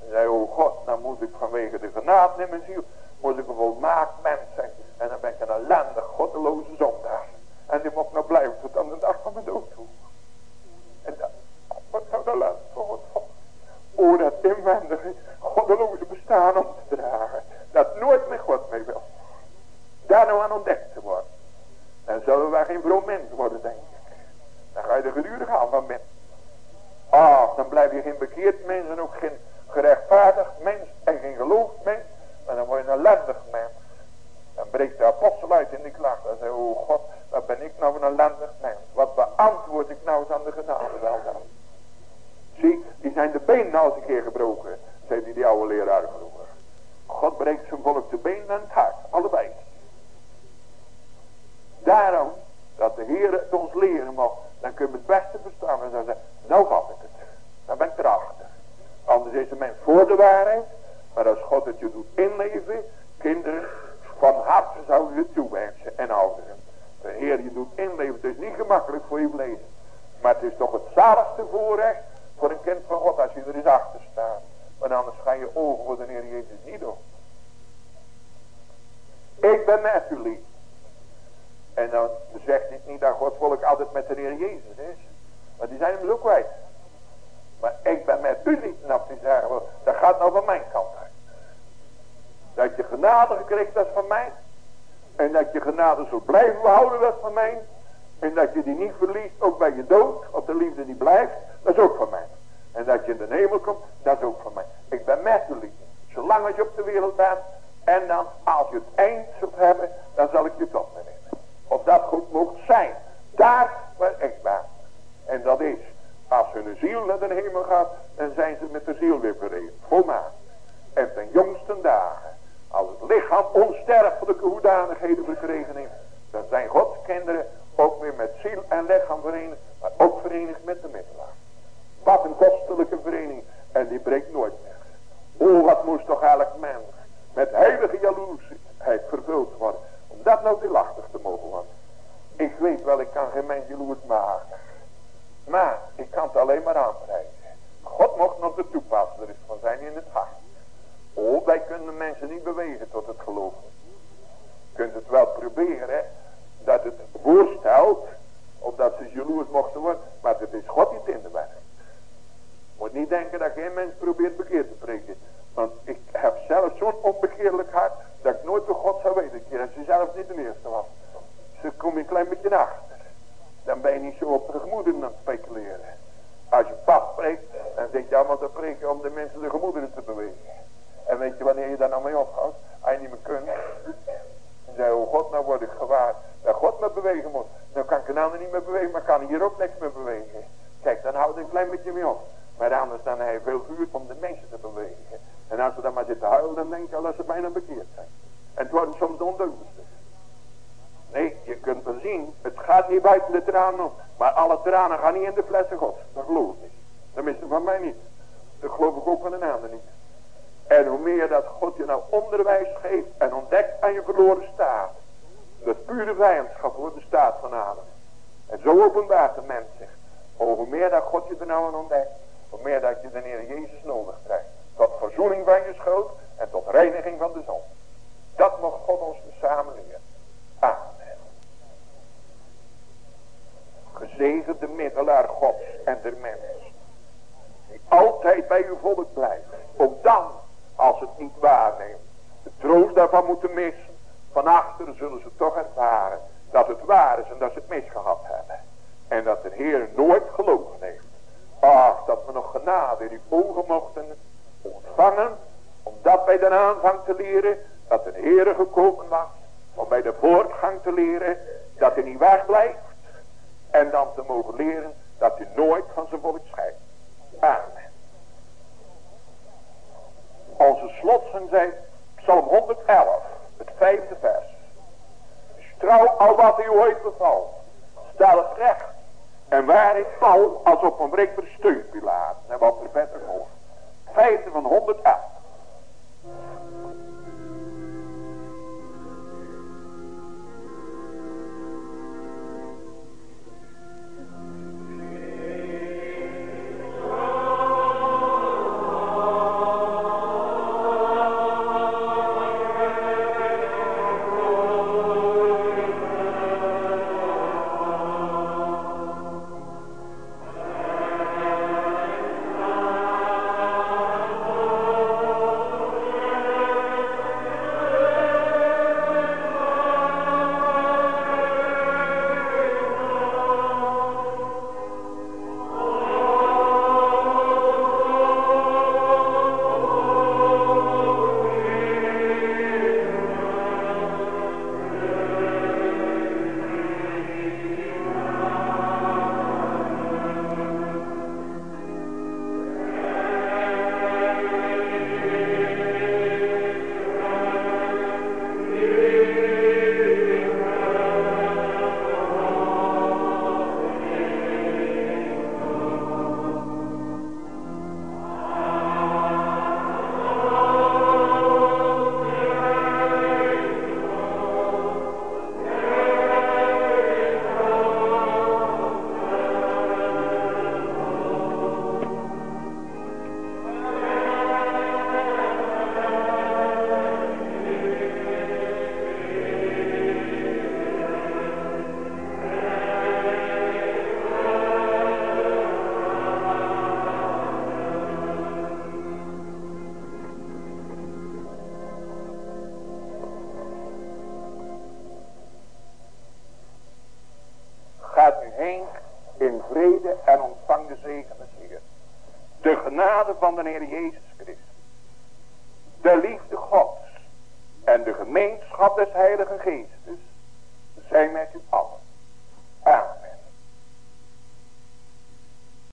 En zei, oh God, dan moet ik vanwege de genade in mijn ziel, moet ik een volmaakt mens zijn. En dan ben ik een ellendig, goddeloze zondaar. En die moet nog blijven tot aan de dag van mijn dood toe. En dat, wat zou dat laten voor God van? O, dat inwendige, goddeloze bestaan om te dragen. Dat nooit met God mee wil. Daar nou aan ontdekt te worden. Dan zullen wij geen vroom mens worden, denk ik. Dan ga je er gedurig aan van binnen. Ah, dan blijf je geen bekeerd mens en ook geen gerechtvaardigd mens en geen geloofd mens. Maar dan word je een ellendig mens. Dan breekt de apostel uit in die klacht. Dan zegt, oh God, wat ben ik nou een ellendig mens. Wat beantwoord ik nou eens aan de genade wel dan. Zie, die zijn de benen nou eens een keer gebroken. Zei die, die oude leraar vroeger. God breekt zijn volk de benen en het hart. Allebei. Daarom dat de Heer het ons leren mag. Dan kun je het beste verstaan. En dan zeggen, nou vat ik het. Dan ben ik erachter. Anders is het men voor de waarheid. Maar als God het je doet inleven. Kinderen, van harte zou je het toewensen. En ouderen. De Heer je doet inleven. Het is niet gemakkelijk voor je vlees. Maar het is toch het zaligste voorrecht. Voor een kind van God. Als je er eens achter staat. Want anders ga je ogen voor de Heer Jezus niet op. Ik ben met u lief. En dan zegt dit niet dat Gods volk altijd met de Heer Jezus is. Maar die zijn hem zo kwijt. Maar ik ben met u niet nat te zeggen. Dat gaat nou van mijn kant uit. Dat je genade gekregen, dat van mij. En dat je genade zult blijven behouden, dat van mij. En dat je die niet verliest, ook bij je dood. Of de liefde die blijft, dat is ook van mij. En dat je in de hemel komt, dat is ook van mij. Ik ben met u lief. Zolang als je op de wereld bent, hebben, dan zal ik je tot me nemen. Of dat goed mocht zijn. Daar waar ik ben. En dat is, als hun ziel naar de hemel gaat, dan zijn ze met de ziel weer verenigd. Volmaakt. En ten jongste dagen, als het lichaam onsterfelijke hoedanigheden verkregen heeft, dan zijn Gods kinderen ook weer met ziel en lichaam verenigd, maar ook verenigd met de middelaar. Wat een kostelijke vereniging. En die breekt nooit weg. O, wat moest toch elk mens met heilige jaloersheid vervuld worden. Om dat nou deelachtig te mogen worden. Ik weet wel, ik kan geen mens jaloers maken. Maar ik kan het alleen maar aanprijzen. God mocht nog de toepasser is van zijn in het hart. Oh, wij kunnen mensen niet bewegen tot het geloof. Je kunt het wel proberen, dat het voorstelt, of dat ze jaloers mochten worden, maar het is God die het in de werk. Moet niet denken dat geen mens probeert bekeerd te preken. Want ik heb zelf zo'n onbekeerlijk hart, dat ik nooit door God zou weten. En ze zelf niet de eerste was. Ze kom je een klein beetje achter. Dan ben je niet zo op de gemoederen aan het speculeren. Als je pas spreekt, dan zeg je allemaal te preken om de mensen de gemoederen te bewegen. En weet je wanneer je daar nou mee ophoudt? Als je niet meer kunt. Dan zei oh God, nou word ik gewaar dat God me bewegen moet. Nou kan ik een ander niet meer bewegen, maar kan hier ook niks meer bewegen. Kijk, dan houdt een klein beetje mee op. Maar anders dan hij veel vuur om de mensen te bewegen. En als we dan maar zitten huilen, dan denk je dat ze bijna bekeerd zijn. En het worden soms de ondeugendste. Nee, je kunt wel zien, het gaat niet buiten de tranen Maar alle tranen gaan niet in de flessen God. Dat geloof ik niet. Tenminste van mij niet. Dat geloof ik ook van een ander niet. En hoe meer dat God je nou onderwijs geeft en ontdekt aan je verloren staat. Dat pure vijandschap voor de staat van Adam. En zo openbaart de mens zich. hoe meer dat God je er nou aan ontdekt. Hoe meer dat je de Heer Jezus nodig krijgt. Tot verzoening van je schuld en tot reiniging van de zon. Dat mag God ons samen leren. Amen. Gezegende middelaar Gods en der mens. Die altijd bij uw volk blijft. Ook dan, als het niet waarneemt. De troost daarvan moeten missen. Van achteren zullen ze toch ervaren dat het waar is en dat ze het misgehad hebben. En dat de Heer nooit gelogen heeft. Ach, dat we nog genade in uw ogen mochten ontvangen. Om dat bij de aanvang te leren. Dat de Heer gekomen was. Om bij de voortgang te leren. Dat hij niet wegblijft. En dan te mogen leren dat hij nooit van zijn volk scheidt. Amen. Onze slotzang zijn Psalm 111. Het vijfde vers. Trouw al wat u ooit bevalt. Stel het recht. En waar ik val als op een breekbaar steunpilaar. En wat er beter voor. Vijfde van 111.